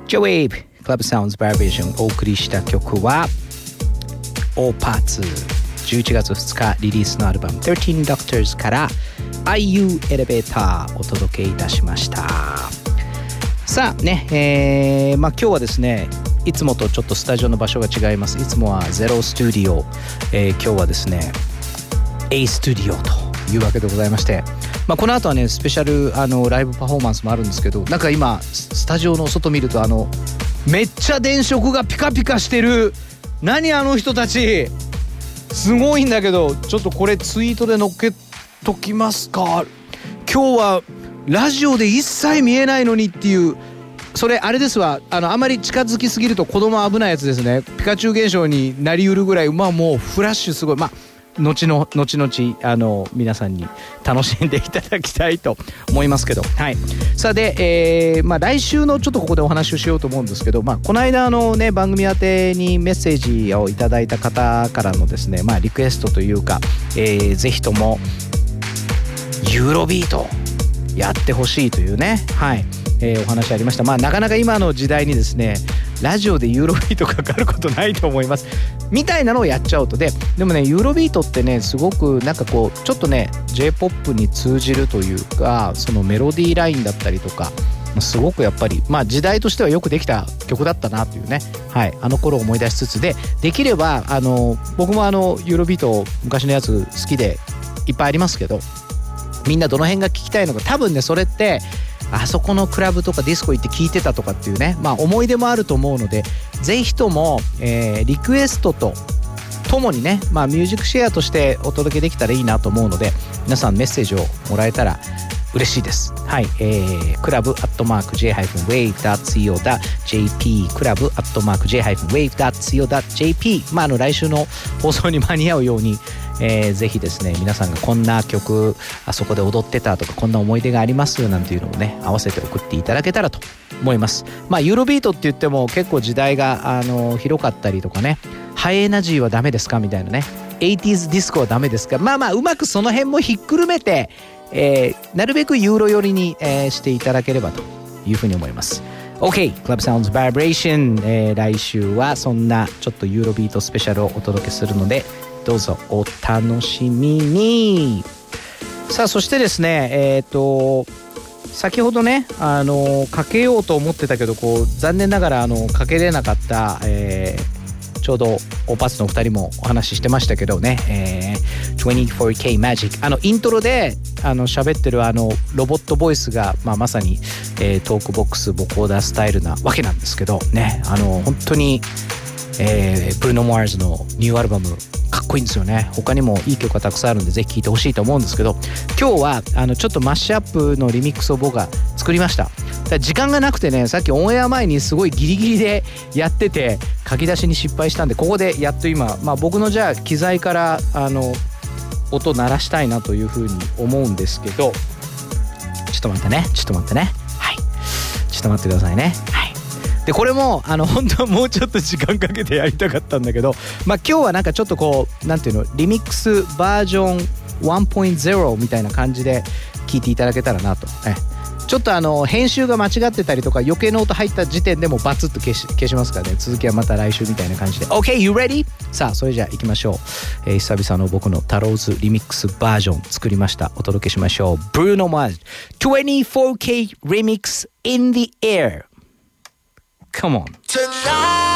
J-Wave Club Sounds Vibration お送りした曲は All Parts 11月2日リリースのアルバム13 Doctors から IU エレベーターお届けいたしました。さあねえーまあ今日はですねいつもとちょっとスタジオの場所が違います。いつもはゼロスタジオ、えー今日はですね A スタジオというわけでございまして、まあ、この後はねスペシャルあのライブパフォーマンスもあるんですけどなんか今スタジオの外見るとあのめっちゃ電飾がピカピカしてる。何あの人たち。すごいんだけどちょっとこれツイートで載っけときますか。今日はラジオで一切見えないのにっていう。それあれですわ。あのあまり近づきすぎると子供危ないやつですね。ピカチュウ現象になりうるぐらいまあもうフラッシュすごい。まあ後の後々あの皆さんに楽しんでいただきたいと思いますけど。はい。さあで、えーまあ、来週のちょっとここでお話をしようと思うんですけど、まあ、この間のね番組宛てにメッセージをいただいた方からのですね、まあ、リクエストというか、えーぜひともユーロビートやってほしいというね。はい、えーお話ありました。まあなかなか今の時代にですねラジオでユーロビートかかることないと思います。みたいなのをやっちゃうと。ででもねユーロビートってねすごくなんかこうちょっとね j p o p に通じるというかそのメロディーラインだったりとかすごくやっぱりまあ時代としてはよくできた曲だったなというね。はいあの頃を思い出しつつでできればあの僕もあのユーロビート昔のやつ好きでいっぱいありますけどみんなどの辺が聞きたいのか。多分ねそれってあそこのクラブとかディスコ行って聞いてたとかっていうね。まあ思い出もあると思うのでぜひとも、えーリクエストとともにね、まあ、ミュージックシェアとしてお届けできたらいいなと思うので皆さんメッセージをもらえたら嬉しいです。はい、えー、クラブアットマーク J-Wave.co.jp クラブアットマーク J-Wave.co.jp まああの来週の放送に間に合うように、えーぜひですね皆さんがこんな曲あそこで踊ってたとかこんな思い出がありますなんていうのをね合わせて送っていただけたらと思います。まあユーロビートって言っても結構時代があの広かったりとかねハイエナジーはダメですかみたいなね。80s ディスコはダメですか。まあまあうまくその辺もひっくるめて、えーなるべくユーロ寄りに、えーしていただければというふうに思います。OK Club Sounds Vibration、来週はそんなちょっとユーロビートスペシャルをお届けするのでどうぞお楽しみに。さあそしてですねえっ、と先ほどねあのかけようと思ってたけどこう残念ながらあのかけれなかった、えーちょうどオパスのお二人もお話ししてましたけどね、えー 24K Magic あのイントロであの喋ってるあのロボットボイスが、まあ、まさに、えートークボックスボコーダースタイルなわけなんですけどねあの本当にえーブルーノ・マーズのニューアルバムかっこいいんですよね。他にもいい曲がたくさんあるんでぜひ聴いてほしいと思うんですけど今日はあのちょっとマッシュアップのリミックスを僕が作りました。時間がなくてねさっきオンエア前にすごいギリギリでやってて書き出しに失敗したんでここでやっと今、まあ、僕のじゃあ機材からあの音鳴らしたいなというふうに思うんですけどちょっと待ってねちょっと待ってね。はい。ちょっと待ってくださいね。はい。でこれもあの本当はもうちょっと時間かけてやりたかったんだけどまあ今日はなんかちょっとこうなんていうのリミックスバージョン1.0みたいな感じで聞いていただけたらなと。えちょっとあの編集が間違ってたりとか余計な音入った時点でもバツッと消し消しますからね。続きはまた来週みたいな感じで。OK you ready? さあそれじゃあ行きましょう、えー久々の僕のタローズリミックスバージョン作りました。お届けしましょう。Bruno Mars 24K Remix in the air Come on. Tonight,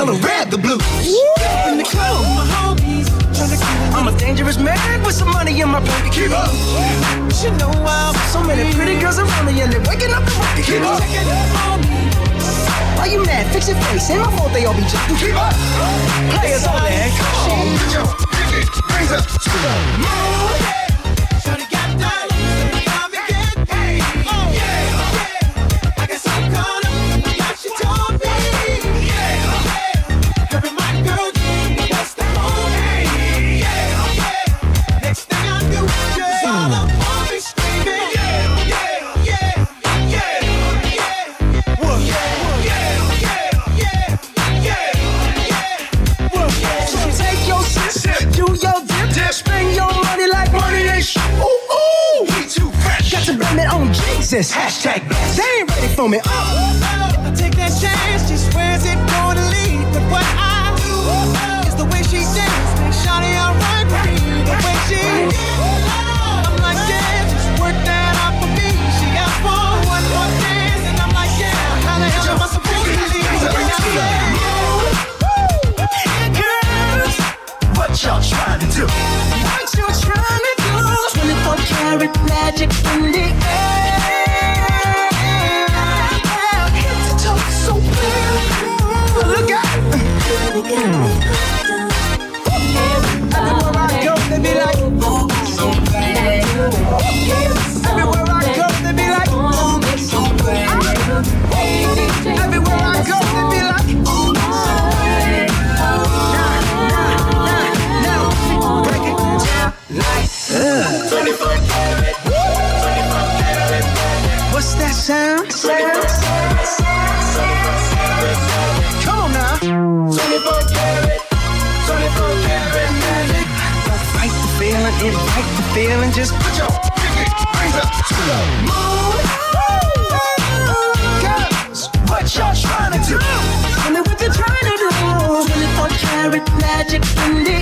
color red, the blues. In the club, my homies. I'm a dangerous man with some money in my pocket. Keep up. You know I'm so many pretty girls around me and they're waking up and working. Keep up. Why you mad? Fix your face. Ain't my fault they all be jacking. Keep up. Players only. Come on. Put your pinky rings up to the moon. Jesus. Hashtag blessed. They ain't ready for me. Oh, I take that chance. Just where's it gonna lead? But what I do is the way she dance. Make Shawty alright with me. The way she. I'm like, yeah, just work that out for me. She asked for one more dance, and I'm like, yeah. How the hell am I supposed to leave? Girls, what y'all trying to do? What you trying to do? 24 karat magic in the air. Look out! Everywhere I go, they be like. Everywhere I go, they be like. Everywhere I go, they be like, so bad. Nah, nah, Invite the feeling, just put your fingers up to the moon. Cause what y'all trying to do? Tell me what you're trying to do. 24 karat magic in the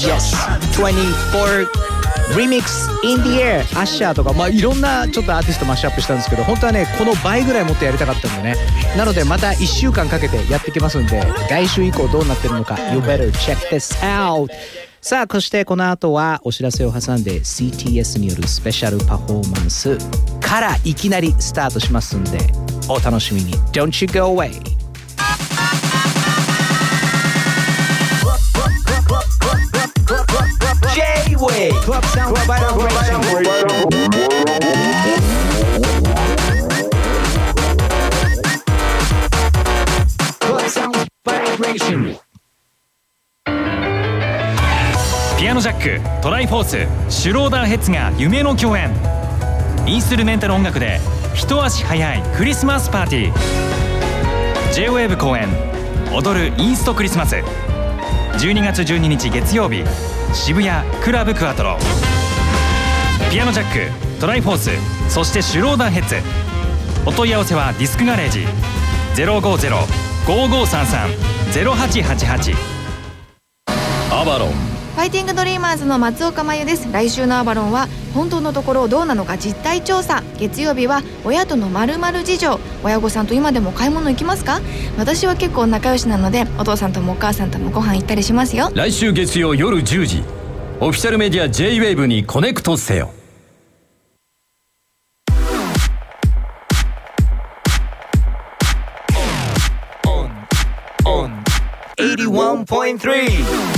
Yes, 24 Remix in the Air アッシャーとかまあいろんなちょっとアーティストマッシュアップしたんですけど本当はねこの倍ぐらいもっとやりたかったんでね。なのでまた1週間かけてやってきますんで来週以降どうなってるのか You better check this out さあそしてこの後はお知らせを挟んで CTS によるスペシャルパフォーマンスからいきなりスタートしますんでお楽しみに。Don't you go away way. Club sound Club Sound Vibration ピアノジャックトライフォースシュローダーヘッズが夢の共演インストゥルメンタル音楽で一足早いクリスマスパーティー J-WAVE 公演踊るインストクリスマス12月12日月曜日渋谷クラブクアトロ。ピアノジャックトライフォースそしてシュローダーヘッズ。お問い合わせはディスクガレージ。050-5533-0888アバロン。ファイティングドリーマーズの松岡真由です。来週のアバロンは本当のところどうなのか実態調査。月曜日は親とのまるまる事情。親御さんと今でも買い物行きますか？私は結構仲良しなのでお父さんともお母さんともご飯行ったりしますよ。来週月曜夜10時オフィシャルメディア JWAVE にコネクトせよ。81.3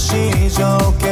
しい条件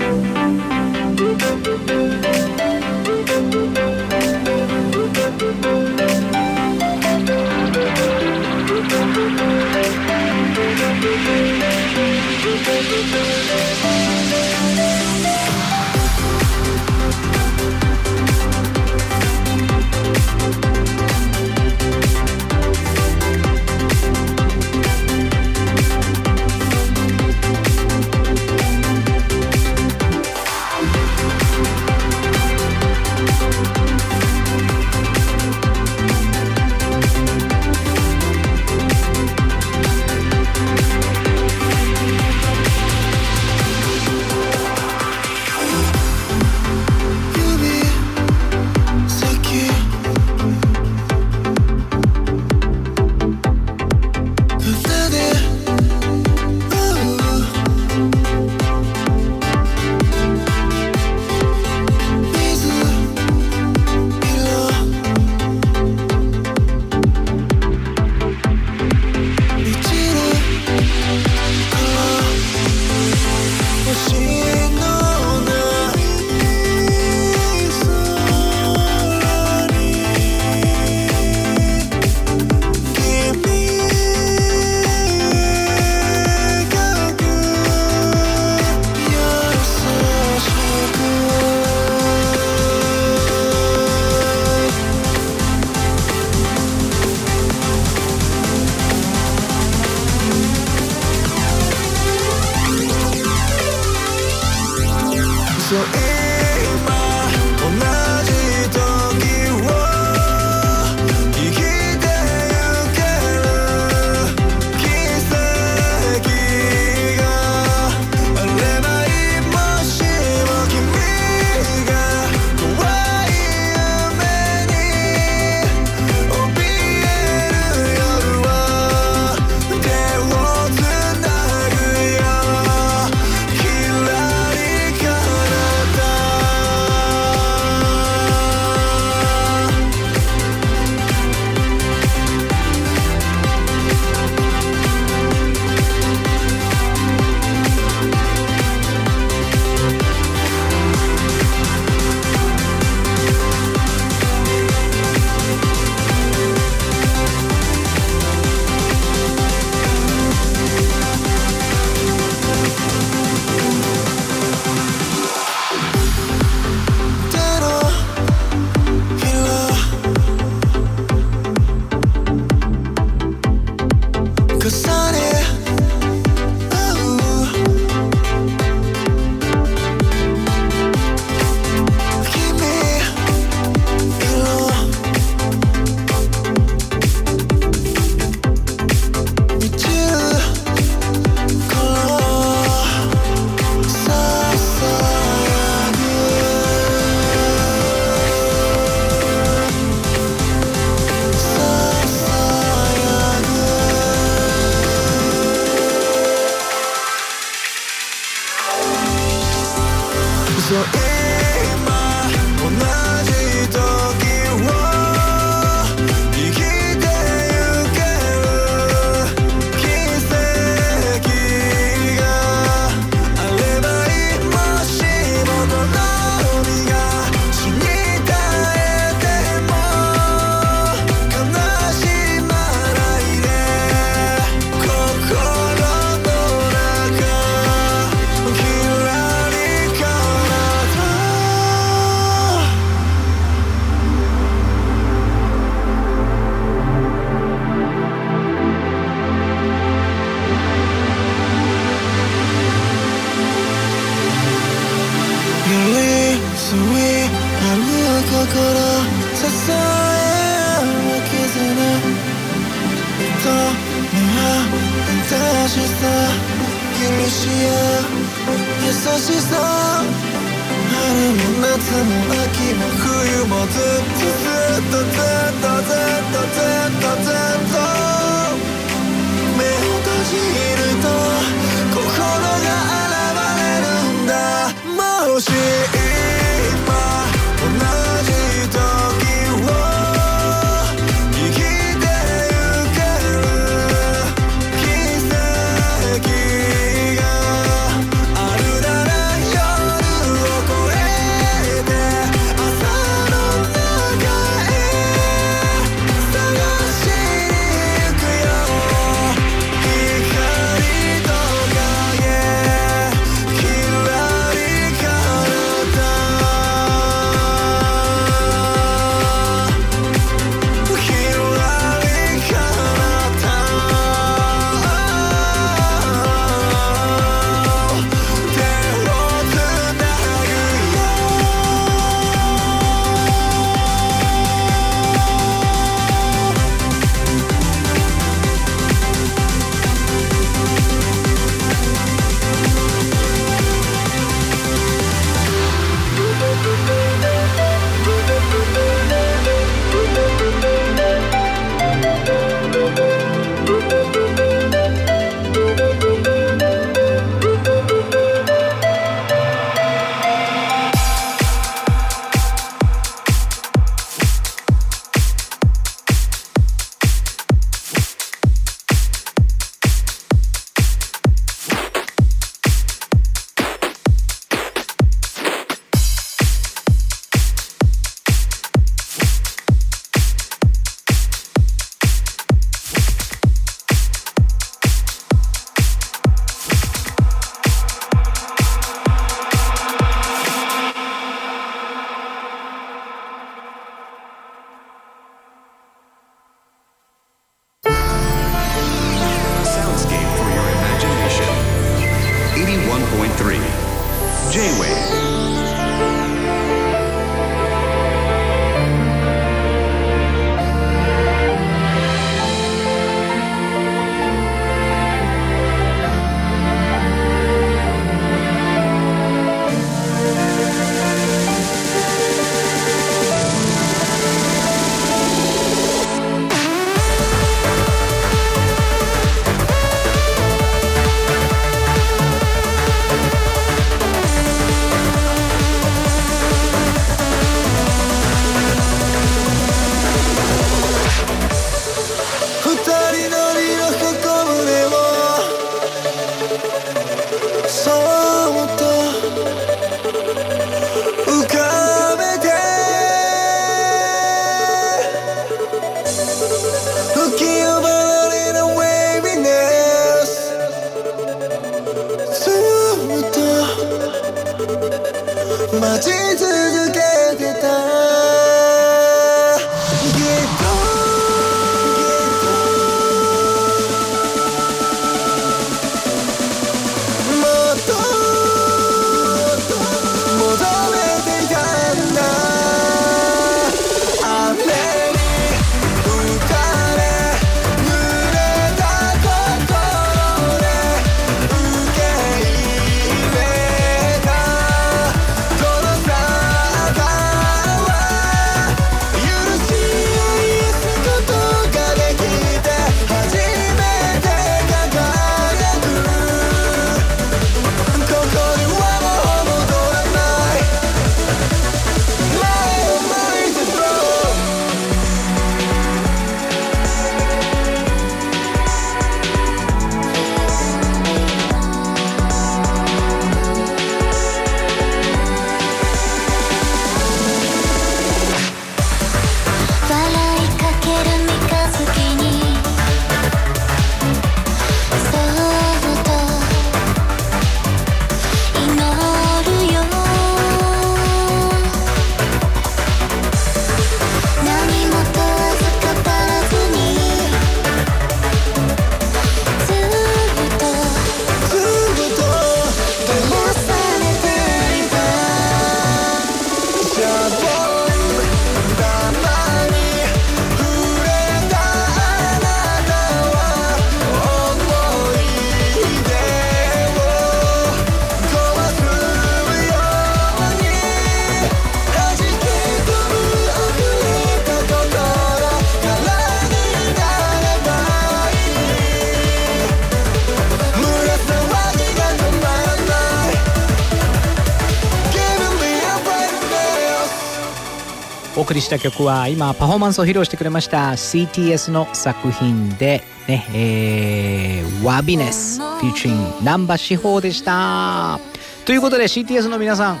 した曲は今パフォーマンスを披露してくれました CTS の作品でねえー、ワビネスフィーチング南波志保でした。ということで CTS の皆さん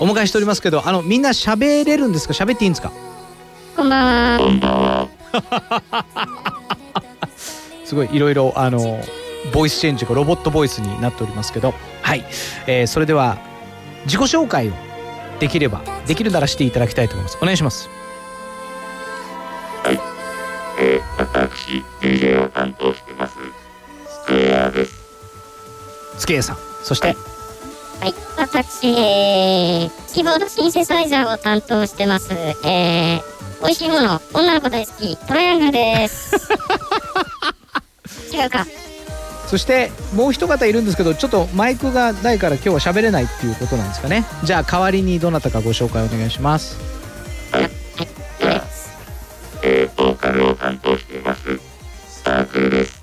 お迎えしておりますけどあのみんな喋れるんですか？喋っていいんですか？こんばんは。すごいいろいろあのボイスチェンジがロボットボイスになっておりますけど。はい、えーそれでは自己紹介をできればできるならしていただきたいと思います。お願いします。えー、私、DJ を担当してます、スクエアです。スケイさん。そして。はい、私、えー、キーボードシンセサイザーを担当してます、えー、美味しいもの、女の子大好き、トライアングルです。(laughs) 違うか。そしてもう一方いるんですけどちょっとマイクがないから今日は喋れないっていうことなんですかね。じゃあ代わりにどなたかご紹介お願いします、サークルです。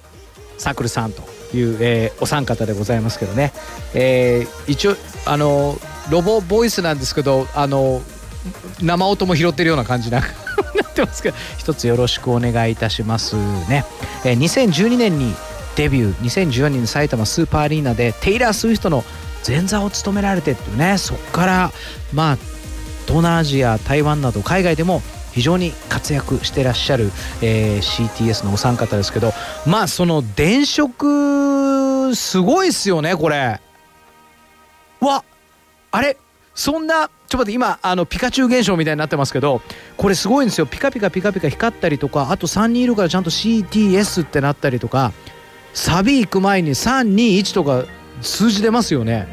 サークルさんという、えーお三方でございますけどね、えー一応あのロボボイスなんですけどあの生音も拾ってるような感じな (laughs) なってますけど一つよろしくお願いいたしますね、えー2012年にデビュー。2014年に埼玉スーパーアリーナでテイラー・スウィフトの前座を務められてっていうね。そこからまあ東南アジア台湾など海外でも非常に活躍してらっしゃる、えー CTS のお三方ですけどまあその電飾すごいっすよねこれ。わあれ？そんなちょっと待って今あのピカチュウ現象みたいになってますけどこれすごいんですよ。ピカピカピカピカ光ったりとかあと3人いるからちゃんと CTS ってなったりとかサビ行く前に321とか数字出ますよね。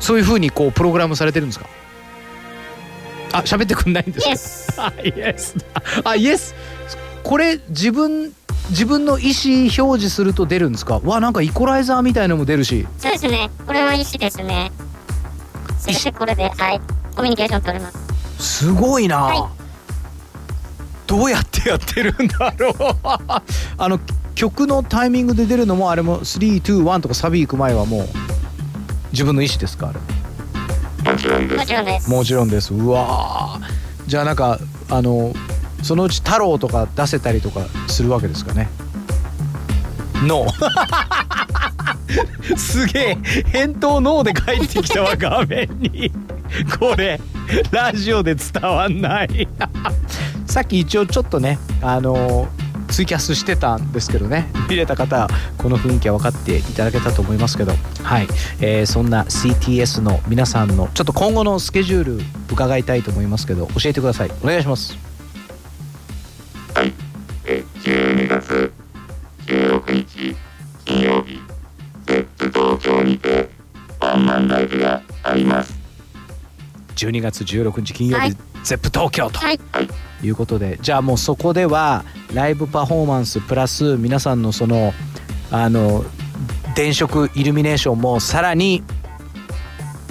そういうふうにこうプログラムされてるんですか？あ喋ってくんないんですか (laughs) Yes. あ Yes. これ自分自分の意思表示すると出るんですか？わなんかイコライザーみたいのも出るし。そうですね。これは意思ですね。そしてこれで、はい。コミュニケーション取れます。すごいな、どうやってやってるんだろう。(laughs) あの曲のタイミングで出るのもあれも321とかサビ行く前はもう自分の意思ですかあれ。もちろんです。もちろんです。うわー。じゃあなんかあのそのうち太郎とか出せたりとかするわけですかね。ノー (laughs) すげえ。返答ノーで返ってきたわ画面に。これラジオで伝わんないさっき一応ちょっとねあのツイキャスしてたんですけどね見れた方はこの雰囲気は分かっていただけたと思いますけどはい、えーそんな CTS の皆さんのちょっと今後のスケジュール伺いたいと思いますけど教えてください。お願いします。え12月16日金曜日 ZEP 東京にてワンマンライブがあります12月16日金曜日、はい。ゼップ東京と。はい。いうことでじゃあもうそこではライブパフォーマンスプラス皆さんのそのあの電飾イルミネーションもさらに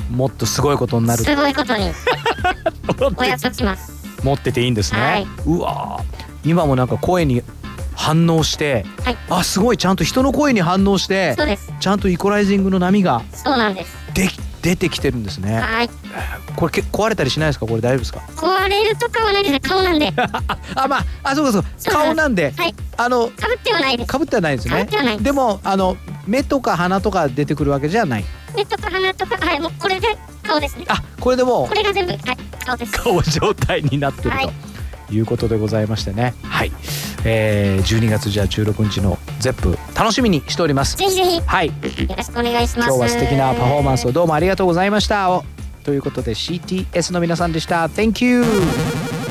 もっとすごいことになるすごいことに。(laughs) お約束します。持ってていいんですね、はいうわー今もなんか声に反応して、はいあすごいちゃんと人の声に反応して。ちゃんとイコライジングの波がそうなんです。で出てきてるんですねはい。これけ壊れたりしないですか？これ大丈夫ですか？壊れるとかはないですね。顔なんで。(laughs) あまああそうかそう顔なんではい。あのかぶってはないです。かぶってはないですね被ってはないでもあの目とか鼻とか出てくるわけじゃない目とか鼻とか、はい。もうこれで顔ですね。あこれでもうこれが全部、はい。顔です。顔状態になってるはいということでございましてね。はい、えー、12月じゃあ16日のゼップ楽しみにしております。ぜひぜひ。はい。よろしくお願いします。今日は素敵なパフォーマンスをどうもありがとうございました。おということで CTS の皆さんでした。Thank you「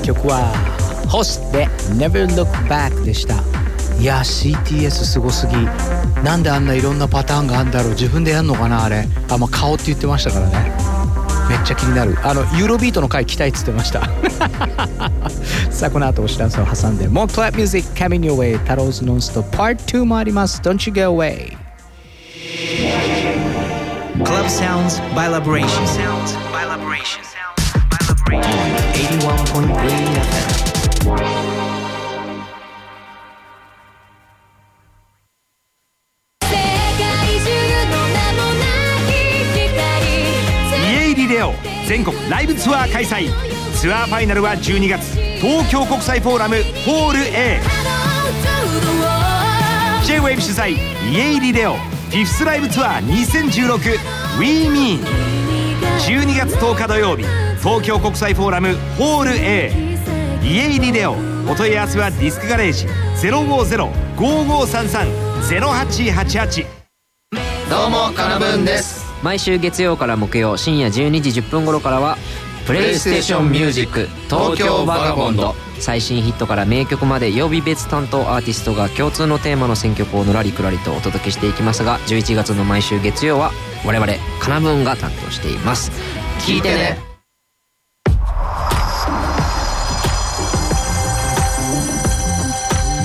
た曲は Host で Never Look Back でした。いや CTS すごすぎ。なんであんないろんなパターンがあるんだろう。自分でやんのかなあれ。あまあ顔って言ってましたからね。めっちゃ気になる。あのユーロビートの回来たいっつってました。(laughs) さあこの後お知らせを挟んでもう Clap Music Coming Your Way 太郎ズノンスト Part 2もあります。Don't you go away Club Sounds by Liberation Sounds 催ツアーファイナルは12月東京国際フォーラムホール A J-WAVE 主催イエイリレオフィフスライブツアー 2016WeMean 12月10日土曜日東京国際フォーラムホール A イエイリレオお問い合わせはディスクガレージ050-5533-0888どうもカナブーンです。毎週月曜から木曜深夜12時10分頃からはプレイステーションミュージック東京バカボンド最新ヒットから名曲まで曜日別担当アーティストが共通のテーマの選曲をのらりくらりとお届けしていきますが11月の毎週月曜は我々カナブーンが担当しています聞いてね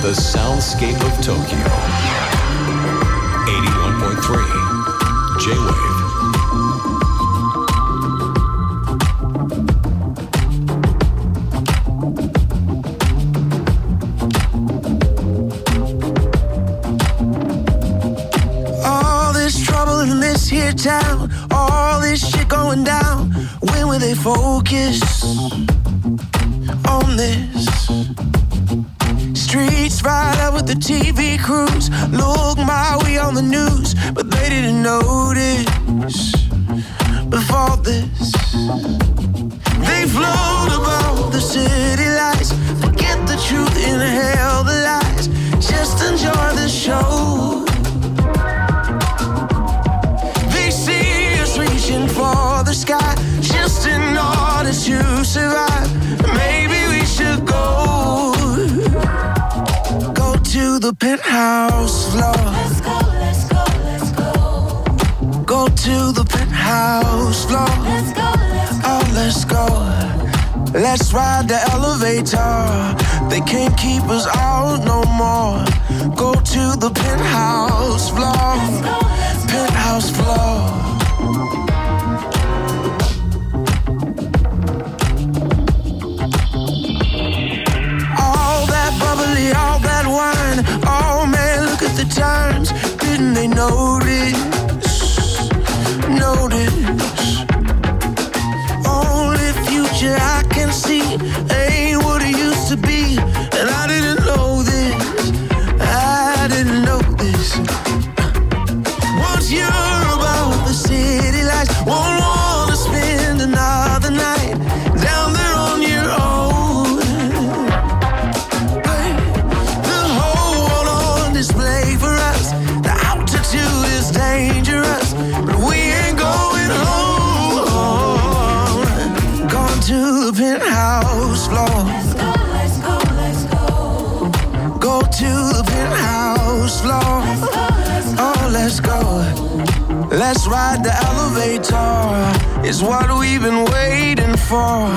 The soundscape of Tokyo. 81.3 J-Wave. Focus on this? Streets right up with the TV crews. Look my way on the news, but they didn't notice before this. They float about the city lights, forget the truth, in the survive. Maybe we should go, go to the penthouse floor. Let's go, let's go, let's go. Go to the penthouse floor. Let's go, let's go. Oh, let's go. Let's ride the elevator. They can't keep us out no more. Go to the penthouse floor. Penthouse floor. Times. Didn't they notice? Notice. It's what we've been waiting for.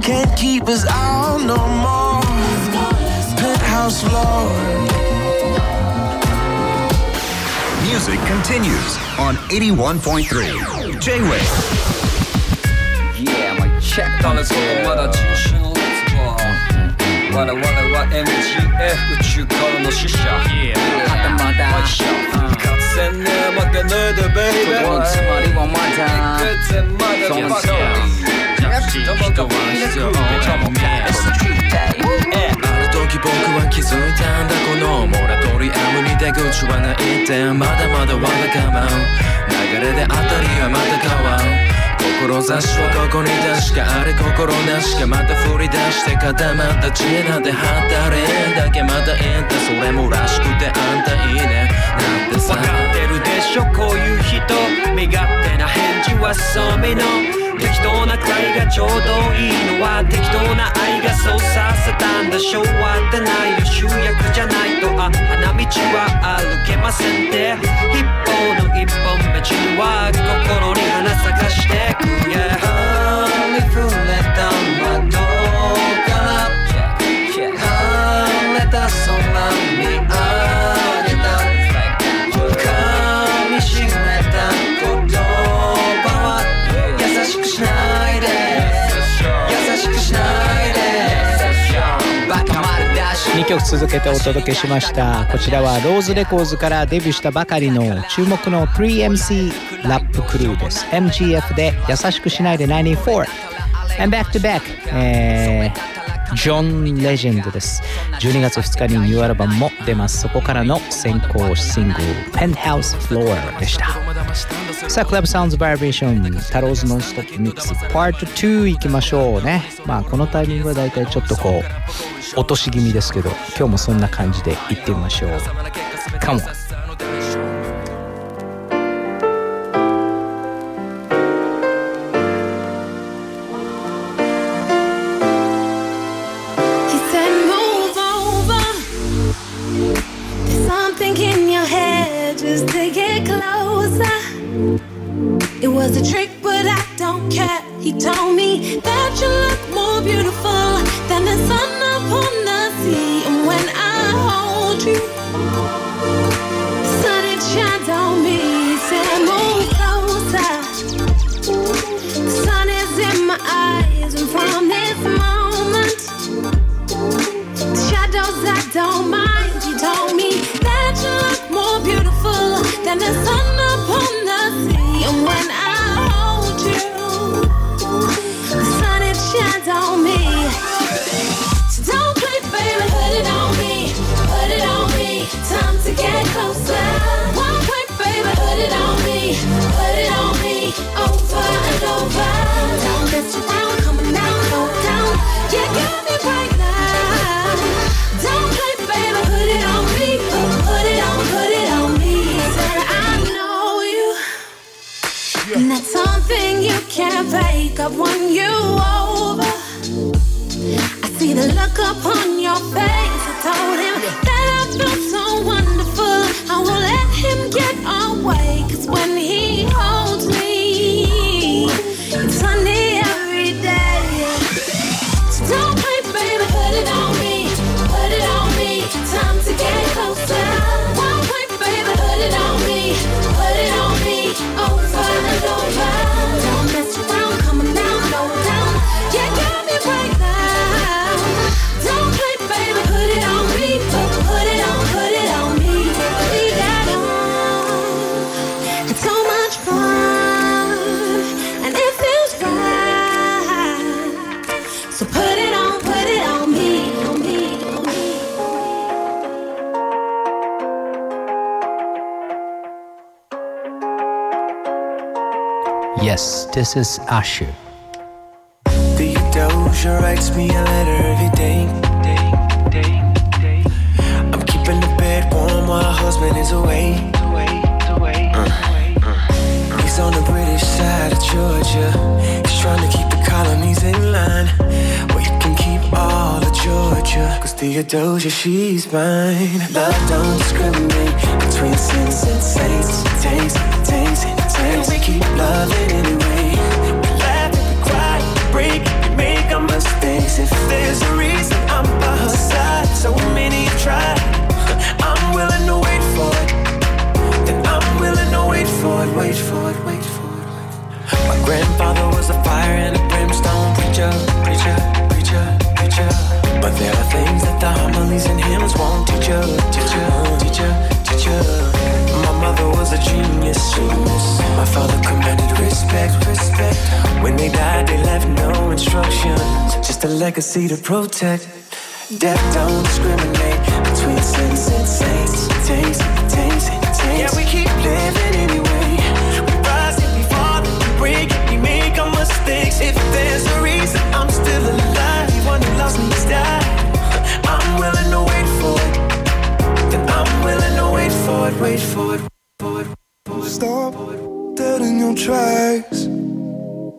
Can't keep us out no more. Penthouse floor. Music continues on 81.3 J-Wave. Yeah, my check 誰ぞまだ人種の列は我々は MGF 宇宙からの使者 Yeah まだ まだかつてね負けねえでベイベーつまりはまだいくつまでそうバカ人は必要ある時僕は気づいたんだこのモラトリアムに出口はないってまだまだわがかま流れであたりはまた変わる志はここに確かあれ心なしかまた振り出して固まった知恵なんて働れんだけまたいいんだそれもらしくてあんたいいねなんてさわかってるでしょ。こういう人。身勝手な返事はそうめの。適当な会がちょうどいいのは適当な愛。がそうさせたんだ昭和ってないよ集約じゃないとあ花道は歩けませんって。一方の一本道には心に花咲かして。く Yeah 溢れた窓から晴れた空見上曲続けてお届けしました。こちらはローズレコーズからデビューしたばかりの注目の 3MC ラップクルーです。MGF で優しくしないで94 and back to back えー、ジョン・レジェンドです。12月2日にニューアルバムも出ます。そこからの先行シングル「Penthouse Floor」でした。さあクラブサウンズバイブレーションタローズノンストップミックスパート2いきましょうね。まあこのタイミングは大体ちょっとこう落とし気味ですけど今日もそんな感じでいってみましょう。Come on This writes me a letter every day. I'm keeping the bed warm while her husband is away. Uh, uh. He's on the British side of Georgia. He's trying to keep the colonies in line. Well, you can keep all of Georgia. Cause Theodosia, she's mine. Love don't discriminate between sins and saints. Taste, taste, taste. Keep loving. There's a reason, I'm by her side. So many have tried. I'm willing to wait for it. I'm willing to wait for it, wait for it, wait for it. My grandfather was a fire and a brimstone preacher, preacher, preacher, preacher. But there are things that the homilies and hymns won't teach teach teach teach. My mother was a genius. My father commanded respect, respect. When they died, they left no instructions, just a legacy to protect. Death don't discriminate between sins and saints. Taste, taste, taste. Yeah, we keep living anyway. We rise and we fall and we break and we make our mistakes. If there's a reason I'm still alive, one who loves me is died. To wait for it, wait for it. Stop dead in your tracks.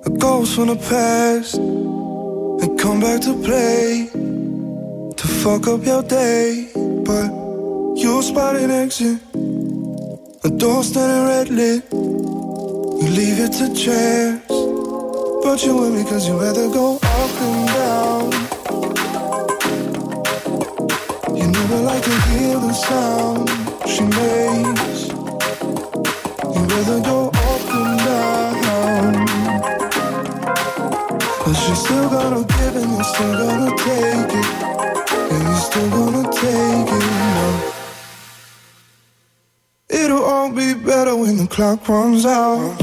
A ghost from the past and come back to play to fuck up your day. But you'll spot an exit, a door standing red lit. You leave it to chance, but you with me cause you rather go up and down. You never like to hear the sound she makes. You rather go up and down. But she's still gonna give and you're still gonna take it. And you're still gonna take it now. It'll all be better when the clock runs out.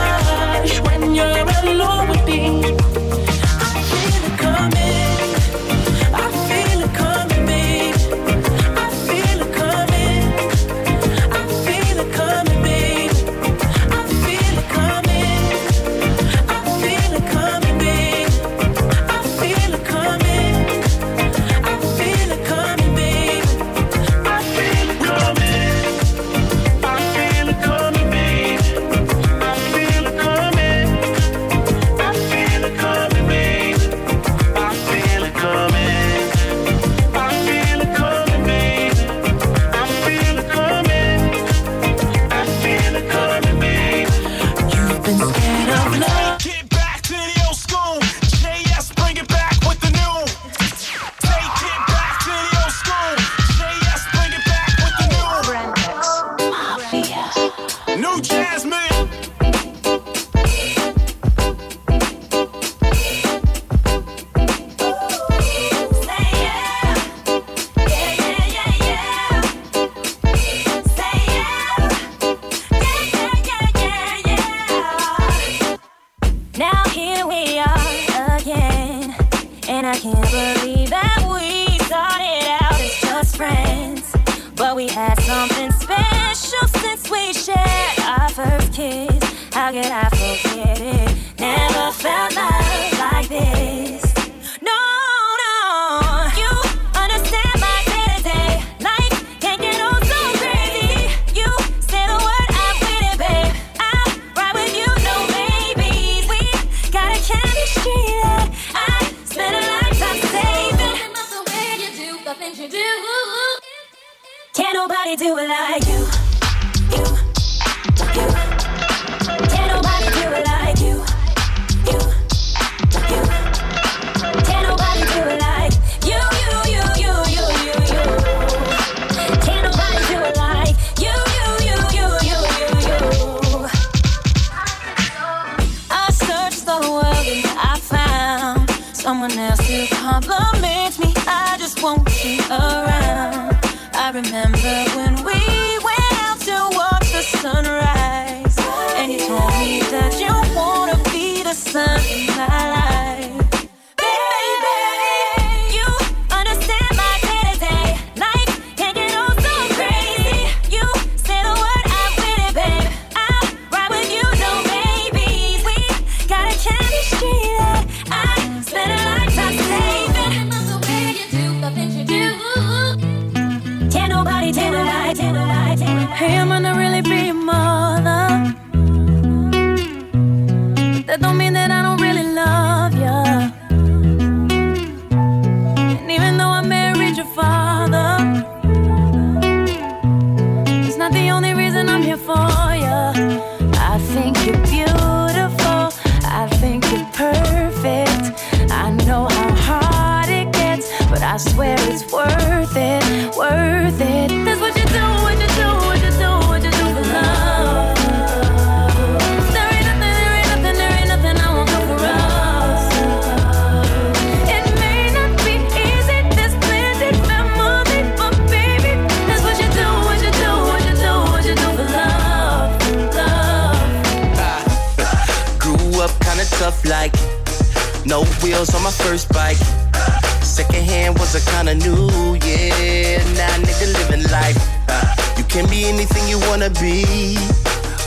can be anything you wanna be,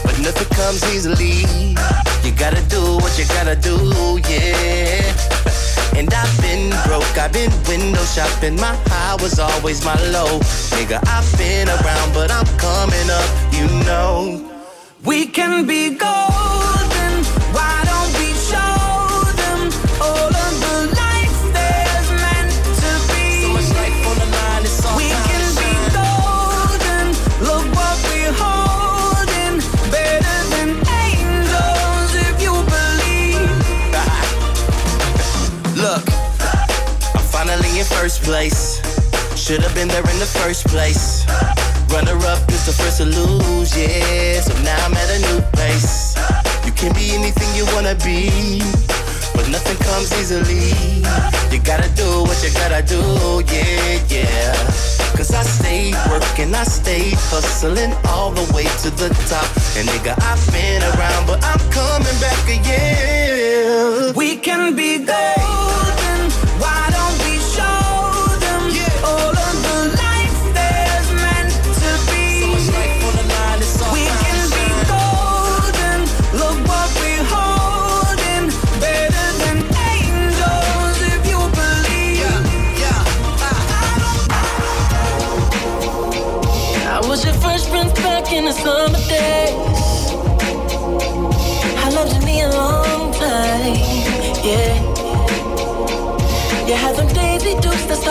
but nothing comes easily. You gotta do what you gotta do, yeah. And I've been broke, I've been window shopping. My high was always my low. Nigga, I've been around, but I'm coming up, you know. We can be gold. Should have been there in the first place. Runner up is the first to lose, yeah. So now I'm at a new place. You can be anything you wanna be, but nothing comes easily. You gotta do what you gotta do, yeah, yeah. Cause I stayed working, I stayed hustling all the way to the top. And nigga, I've been around, but I'm coming back again. We can be gold.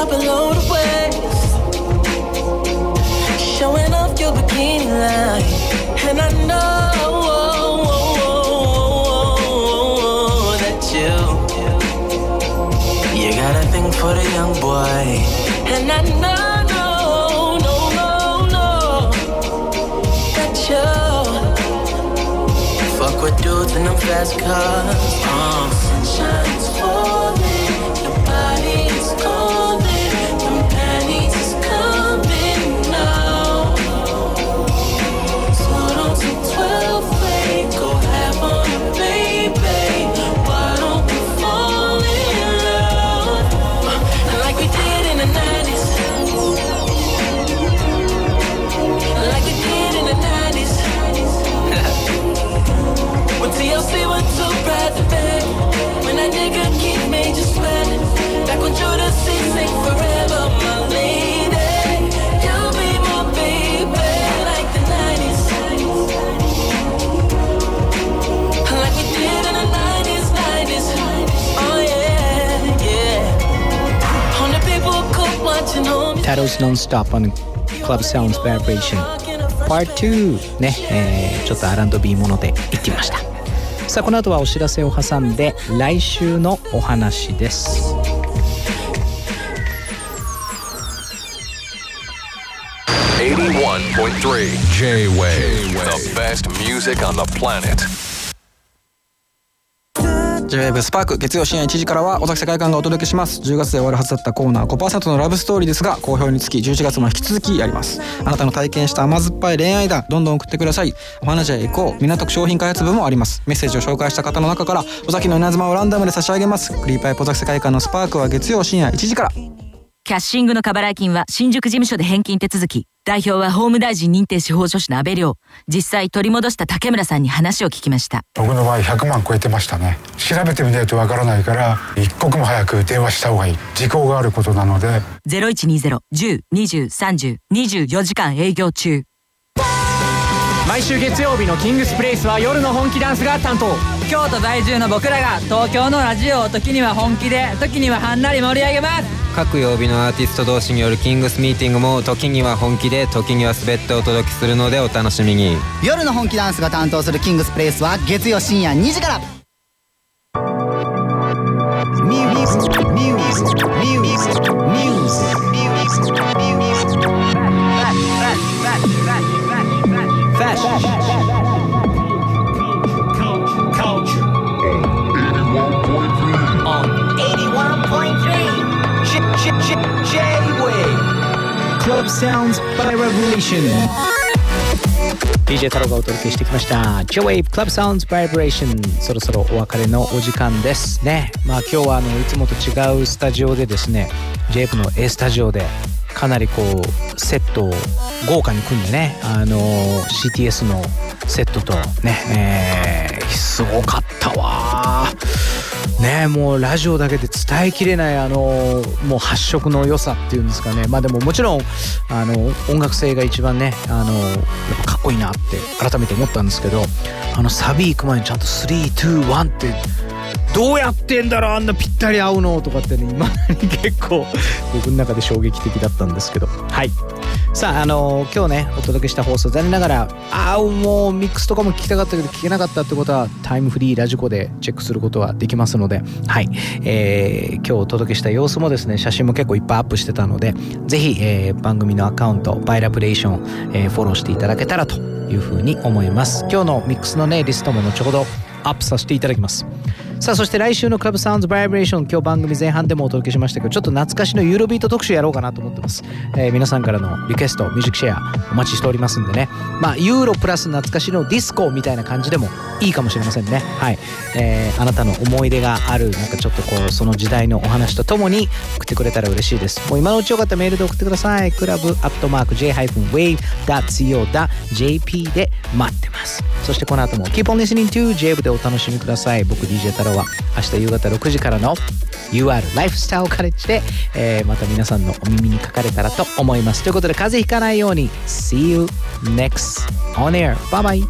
up in low to waist. Showing off your bikini line. And I know that you, you got a thing for the young boy. And I know, no, no, no, no, that you fuck with dudes in them fast cars. Uh Titles Non-Stop on Club Sounds Vibration Part 2ね、えー、ちょっと R&B もので行ってみましたさあこの後はお知らせを挟んで来週のお話です81.3 J-Wave The best music on the planet J-WAVE スパーク月曜深夜1時からは尾崎世界観がお届けします。10月で終わるはずだったコーナー5%のラブストーリーですが好評につき11月も引き続きやります。あなたの体験した甘酸っぱい恋愛談どんどん送ってください。お話へ行こう港区商品開発部もあります。メッセージを紹介した方の中から尾崎の稲妻をランダムで差し上げます。クリーパイプ尾崎世界観のスパークは月曜深夜1時から。キャッシングの過払い金は新宿事務所で返金手続き。代表は法務大臣認定司法書士の安倍亮。実際取り戻した竹村さんに話を聞きました。僕の場合100万超えてましたね調べてみないとわからないから一刻も早く電話した方がいい時効があることなので0120-10-20-30-24時間営業中。毎週月曜日のキングスプレイスは夜の本気ダンスが担当京都在住の僕らが東京のラジオを時には本気で時にははんなり盛り上げます各曜日のアーティスト同士によるキングスミーティングも時には本気で時には滑ってお届けするのでお楽しみに。夜の本気ダンスが担当するキングスプレイスは月曜深夜2時から。ミュージックミュージックミュージックミュージックミュージックミュージックミュージックファッション Club Sounds by Revolution. DJ 太郎がお届けしてきました。J-Wave Club Sounds Vibration そろそろお別れのお時間ですね。まあ今日はあのいつもと違うスタジオでですね J-Wave の A スタジオでかなりこうセットを豪華に組んでねあの CTS のセットとね、えーすごかったわねもうラジオだけで伝えきれないあのもう発色の良さっていうんですかね。まあでももちろんあの音楽性が一番ねあのやっぱかっこいいなって改めて思ったんですけどあのサビ行く前にちゃんと321ってどうやってんだろうあんなぴったり合うの？とかってね今に結構僕の中で衝撃的だったんですけど。はい。さああの今日ねお届けした放送残念ながらああもうミックスとかも聞きたかったけど聞けなかったってことはタイムフリーラジコでチェックすることはできますので。はい、えー今日お届けした様子もですね写真も結構いっぱいアップしてたのでぜひ、えー番組のアカウントバイラプレーション、えーフォローしていただけたらというふうに思います。今日のミックスのねリストも後ほどアップさせていただきます。さあそして来週のクラブサウンズバイブレーション今日番組前半でもお届けしましたけどちょっと懐かしのユーロビート特集やろうかなと思ってます、えー皆さんからのリクエストミュージックシェアお待ちしておりますんでね。まあユーロプラス懐かしのディスコみたいな感じでもいいかもしれませんね。はい、えーあなたの思い出があるなんかちょっとこうその時代のお話とともに送ってくれたら嬉しいです。もう今のうちよかったらメールで送ってください。クラブアットマーク J-Wave.co.jp で待ってます。そしてこの後も Keep on listening to J でお楽しみください。僕 DJ 太郎。は明日夕方6時からの UR ライフスタイルカレッジで、えーまた皆さんのお耳にかかれたらと思います。ということで風邪ひかないように See you next on air. Bye bye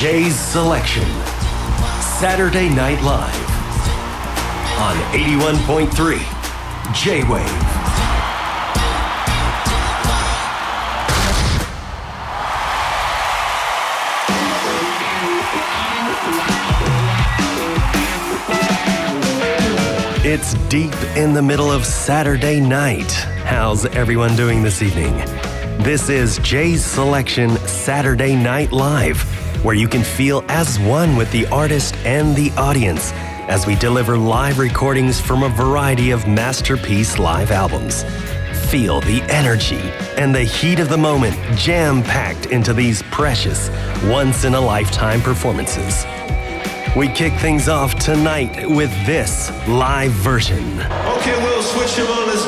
Jay's Selection. Saturday Night Live. On 81.3 J Wave. It's deep in the middle of Saturday night. How's everyone doing this evening? This is Jay's Selection Saturday Night Live, where you can feel as one with the artist and the audience as we deliver live recordings from a variety of masterpiece live albums. Feel the energy and the heat of the moment jam packed into these precious, once in a lifetime performances. We kick things off tonight with this live version. Okay, we'll switch them on. Let's